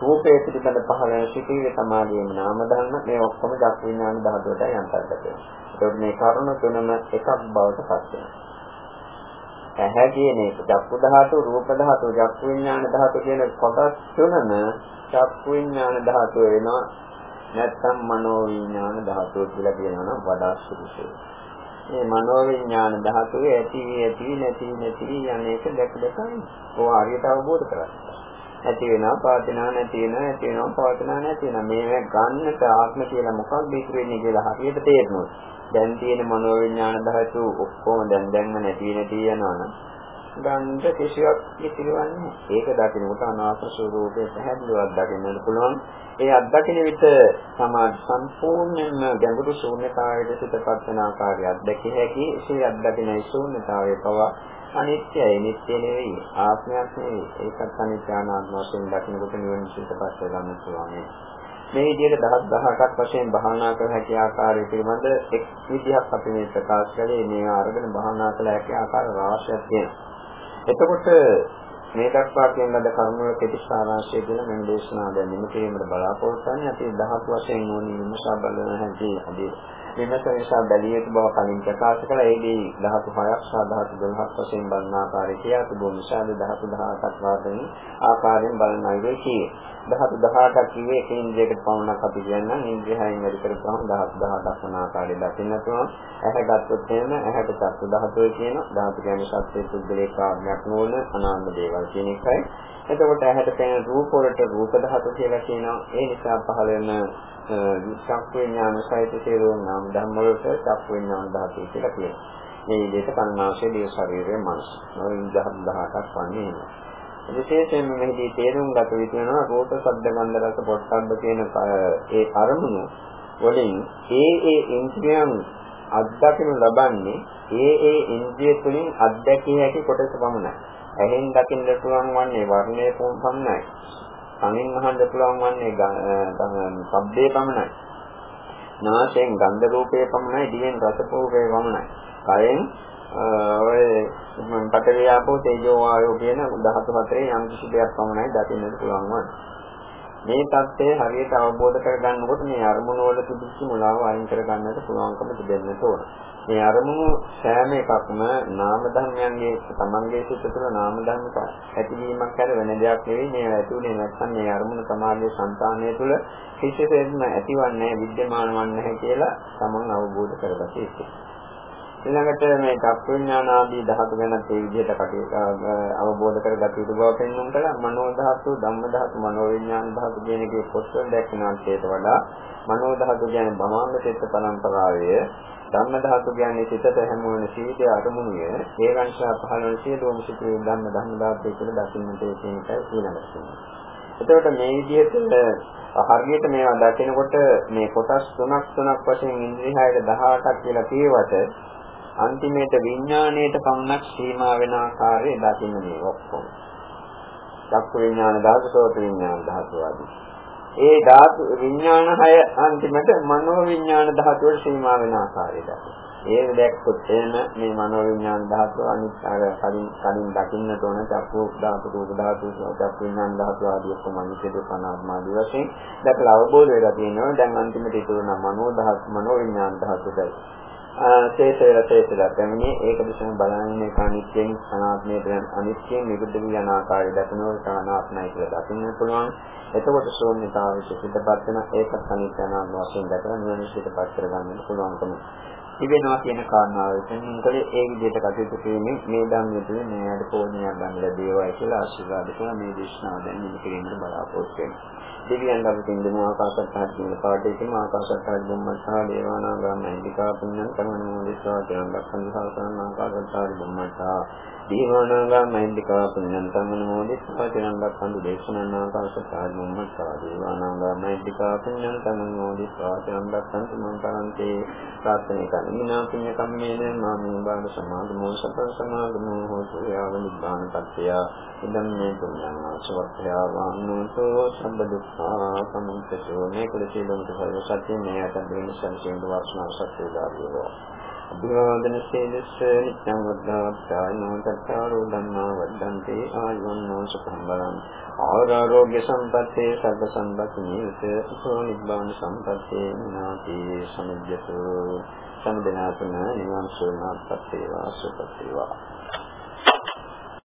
රූපයේ පිළිබඳ පහළ වෙන සිටිවිලි තමාගේම නාම ධර්ම මේ ඔක්කොම චක්කු විඥාන ධාතුවට යන්තර්ගත වෙනවා. එතකොට මේ කරුණ තුනම එකක් බවට පත් වෙනවා. ඇහැ කියන එක චක්කු ධාතු, රූප ධාතු, චක්කු විඥාන ධාතු කියන කොටස් තුනම චක්කු විඥාන ධාතු වෙනවා. නැත්නම් මනෝ විඥාන ධාතුව කියලා කියනවා නම් වඩා සුදුසුයි. මේ මනෝ විඥාන ධාතුවේ ඇති ඇති නැති නැති යන්නේක දැක දැක ඕ හරියට අවබෝධ කරගන්න. ඇති වෙනවා පවතිනවා නැති වෙනවා ඇති වෙනවා පවතිනවා නැති වෙනවා මේ ගන්නට ආත්ම කියලා මොකක්ද ඉතුරු වෙන්නේ කියලා හරියට තේරෙනවා. දැන් තියෙන මනෝ විඥාන ධාතු ඔක්කොම දැන් දැන්ම නැති නැති යනවනම් ගන්න කිසිවක් ඉතිරවන්නේ ඒක දකින්නකොට අනාත්ම ස්වરૂපයේ පැහැදිලිවක් දකින්නට පුළුවන්. ඒ අත්දකින විට සමාජ සම්පූර්ණයෙන්ම ගැඹුරු ශූන්‍යතාවයට සිතපත් වෙන ආකාරය අත්දැකිය හැකි. ඒ අත්දකින ශූන්‍යතාවය පවා අනිත්‍යයි. නිට්ටය නෙවෙයි ආත්මයක් නෙවෙයි. ඒකත් අනිත්‍ය අනාත්ම වශයෙන් දකින්නකොට නිවන සිතපත් කරගන්න පුළුවන්. මේ විදිහට දහස් 18ක් වශයෙන් භාවනා කර හැකි ආකාරය පිළිබඳ එක් විදිහක් අපි මේ ප්‍රකාශ කළේ. මේ අරගෙන භාවනා කළ හැකි ආකාර රාශියක් තියෙනවා. එතකොට මේ දක්වා කියන ලද කරුණු වල කෙටි සාරාංශය කියලා මම දේශනාව දැන් නිම කිරීමට බලාපොරොත්තු වෙන්නේ. අපි දහස් වශයෙන් ඕනි විමසා බලන හැටි අදී විමස නිසා බැලිය යුතු බව කලින් ප්‍රකාශ කළා. ඒදී ධාතු 6ක් සහ ධාතු 12ක් වශයෙන් බලන ආකාරය කියා තිබුණු නිසා ධාතු 18ක් වාදෙන ආකාරයෙන් බලන අයගේ කියේ. ධාතු 18ක් කිව්වේ එක ඉන්ද්‍රියකට පමණක් අපි කියනවා. ඉන්ද්‍රිය හයෙන් වැඩි කරපුවම ධාතු 18ක් වන ආකාරය දකින්න පුළුවන්. ඇහැ ගත්තොත් එහෙම ඇහැට චක්කු ධාතුව කියන ධාතු කියන්නේ සත්‍ය පුද්ගලයේ කාර්යයක් නොවන අනාත්ම දේවල් කියන එකයි. එතකොට ඇහැට පෙනෙන රූප වලට රූප ධාතු කියලා කියනවා. ඒ නිසා පහළ වෙන චක්කු විඥාන සහිත සියලුම නාම ධර්ම වලට චක්කු විඥාන ධාතුව කියලා කියනවා. මේ විදිහට කන්නාශය දිය ශරීරයේ මනස. නොවින් 18ක් වන්නේ නේද? විශේෂයෙන්ම මෙහිදී තේරුම් ගත යුතු වෙනවා රූප, ශබ්ද, ගන්ධ, රස, පොට්ටබ්බ කියන ඒ අරමුණු වලින් ඒ ඒ ඉන්ද්‍රියන් අත්දකිනු ලබන්නේ ඒ ඒ ඉන්ද්‍රිය තුළින් අත්දැකිය හැකි කොටස පමණයි. ඇහෙන් දකින්න පුළුවන් වන්නේ වර්ණයේ පමණයි. කනින් අහන්න පුළුවන් වන්නේ ශබ්දයේ පමණයි. නාසයෙන් ගන්ධ රූපයේ පමණයි, දිවෙන් රස රූපයේ පමණයි. කයෙන් ඔය පඨවි ආපෝ තේජෝ වායෝ කියන ධාතු හතරේ යම් කිසි දෙයක් පමණයි දකින්නට පුළුවන් වන්නේ. මේ தත්ත්වය හරියට අවබෝධ කරගන්නකොට මේ අරමුණු වල තිබිච්ච මුලාව අයින් කරගන්නට පුළුවන්කම තිබෙන්න ඕන. මේ අරමුණු සෑම එකක්ම නාම ධර්මයන්ගේ තමන්ගේ සිත තුළ නාම ධර්ම ඇතිවීමක් හැර වෙන දෙයක් නෙවෙයි. මේ ඇතිුනේ නැත්නම් මේ අරමුණු සමාජයේ సంతානය තුළ කිසිසේත්ම ඇතිවන්නේ විද්‍යමානවන්නේ නැහැ කියලා තමන් අවබෝධ කරගත යුතුයි. ඊළඟට මේ චක්කුඥාන ආදී ධාතු ගැන ඒ විදිහට කටයුතු අවබෝධ කරගත යුතු බව පෙන්වන්න කළා. මනෝ ධාතු ධම්ම ධාතු මනෝ විඥාන ධාතු කියන එකේ පොත්වල දැක්වෙනාට වඩා මනෝ ධාතු කියන්නේ භවංග චිත්ත පරම්පරාවේ ධම්ම ධාතු කියන්නේ සිතට හැමුවෙන සීලය අරමුණුය. ඒ වංශා පහළ වෙන සියලුම සිතේ ධම්ම ධම්ම ධාතු කියලා දකින්නට කියන එකයි ඊළඟට එතකොට මේ විදිහට හරියට මේවා දකිනකොට මේ කොටස් තුනක් තුනක් වශයෙන් ඉන්ද්‍රිය 18ක් කියලා කියවට අන්තිමේට විඥාණයට පමණක් සීමා වෙන ආකාරය දකින්න මේ ඔක්කොම. චක්කු විඥාන ධාතු, සෝත විඥාන ධාතු ආදී. ඒ ධාතු විඥාන හය අන්තිමට මනෝ විඥාන ධාතුවට සීමා වෙන ආකාරය දකින්න. ඒක දැක්කොත් එහෙම මේ මනෝ විඥාන ධාතුව අනිත් අර කලින් කලින් දකින්නට ඕන චක්කු ධාතු, රූප ධාතු, චක්කු විඥාන ධාතු ආදී ඔක්කොම අනිත්‍ය දුක්ඛ අනාත්ම ආදී වශයෙන් දැකලා අවබෝධ වෙලා තියෙනවා. දැන් අන්තිමට ඉතුරු නම් මනෝ ධාතු, මනෝ විඥාන ධාතුවයි. ශේෂ වෙලා ශේෂ වෙලා පැමිණි ඒක දිශම බලන්නේ අනිත්‍යයෙන් අනාත්මයට අනිත්‍යයෙන් නිරුද්ධ වී යන ආකාරය දකිනකොට අනාත්මයි කියලා දකින්න පුළුවන්. එතකොට ශූන්‍යතාවයට පිටපත් වෙන ඒකත් අනිත්‍ය අනාත්ම වශයෙන් දැකලා නිවන පිටපත් කරගන්න පුළුවන්කම. තිබෙනවා කියන කාරණාව විසින් කලේ ඒ විදිහට කටයුතු කිරීමෙන් මේ ධර්මයේ තුල මෙයාට පෝණියක් ගන්න ලැබේවා කියලා ආශිර්වාද කරන මේ දේශනාව දැන් නිම කිරීමට බලාපොරොත්තු වෙනවා. දෙවියන් අපින් දෙමු ආකාශත්හා කියන පාඩේකම ආකාශත්හා බුම්මත්හා දේවානාගාම මහින්දිකා පුඤ්ඤං කර්මණ මොදිස්වා කියන ලක්ෂණ සාසන ආකාශත්හා බුම්මත්හා දේවානාගාම මහින්දිකා පුඤ්ඤං කර්මණ මොදිස්වා කියන ලක්ෂණ දේශනං ආකාශත්හා බුම්මත්හා දේවානාගාම මහින්දිකා පුඤ්ඤං කර්මණ මොදිස්වා කියන ලක්ෂණ මං කරන්තේ ප්‍රාර්ථනා කරන ඉමිනා පුඤ්ඤ කම්මේන මාමේ බාල සමාගමෝ සත සමාගමෝ හෝතු යාව නිබ්බාන පත්‍ය. ඉදම් මේ පුඤ්ඤං ආසවත්ත්‍යා වාන්නෝතෝ සම්බ දුක්ඛා සමුච්චතෝ මේ කුල සීලොන්ත සර්ව සත්‍ය මේ අතදින සංසේන වාසනා සත්‍ය දාවියෝ අභිවාදන සේලස්ස නිත්‍යං වද්දාත්තානෝ තත්තාරෝ ධම්මා වද්දන්තේ ආයුන්නෝ සුඛං බලං ආරෝග්‍ය සම්පත්තේ සබ්බ සම්පatti නියත සෝ නිබ්බාන සම්පත්තේ නාති සමුජ්ජතු සම්දනාතුන නිවන් සෝනාපත්තේ වාසුපත්තේ වා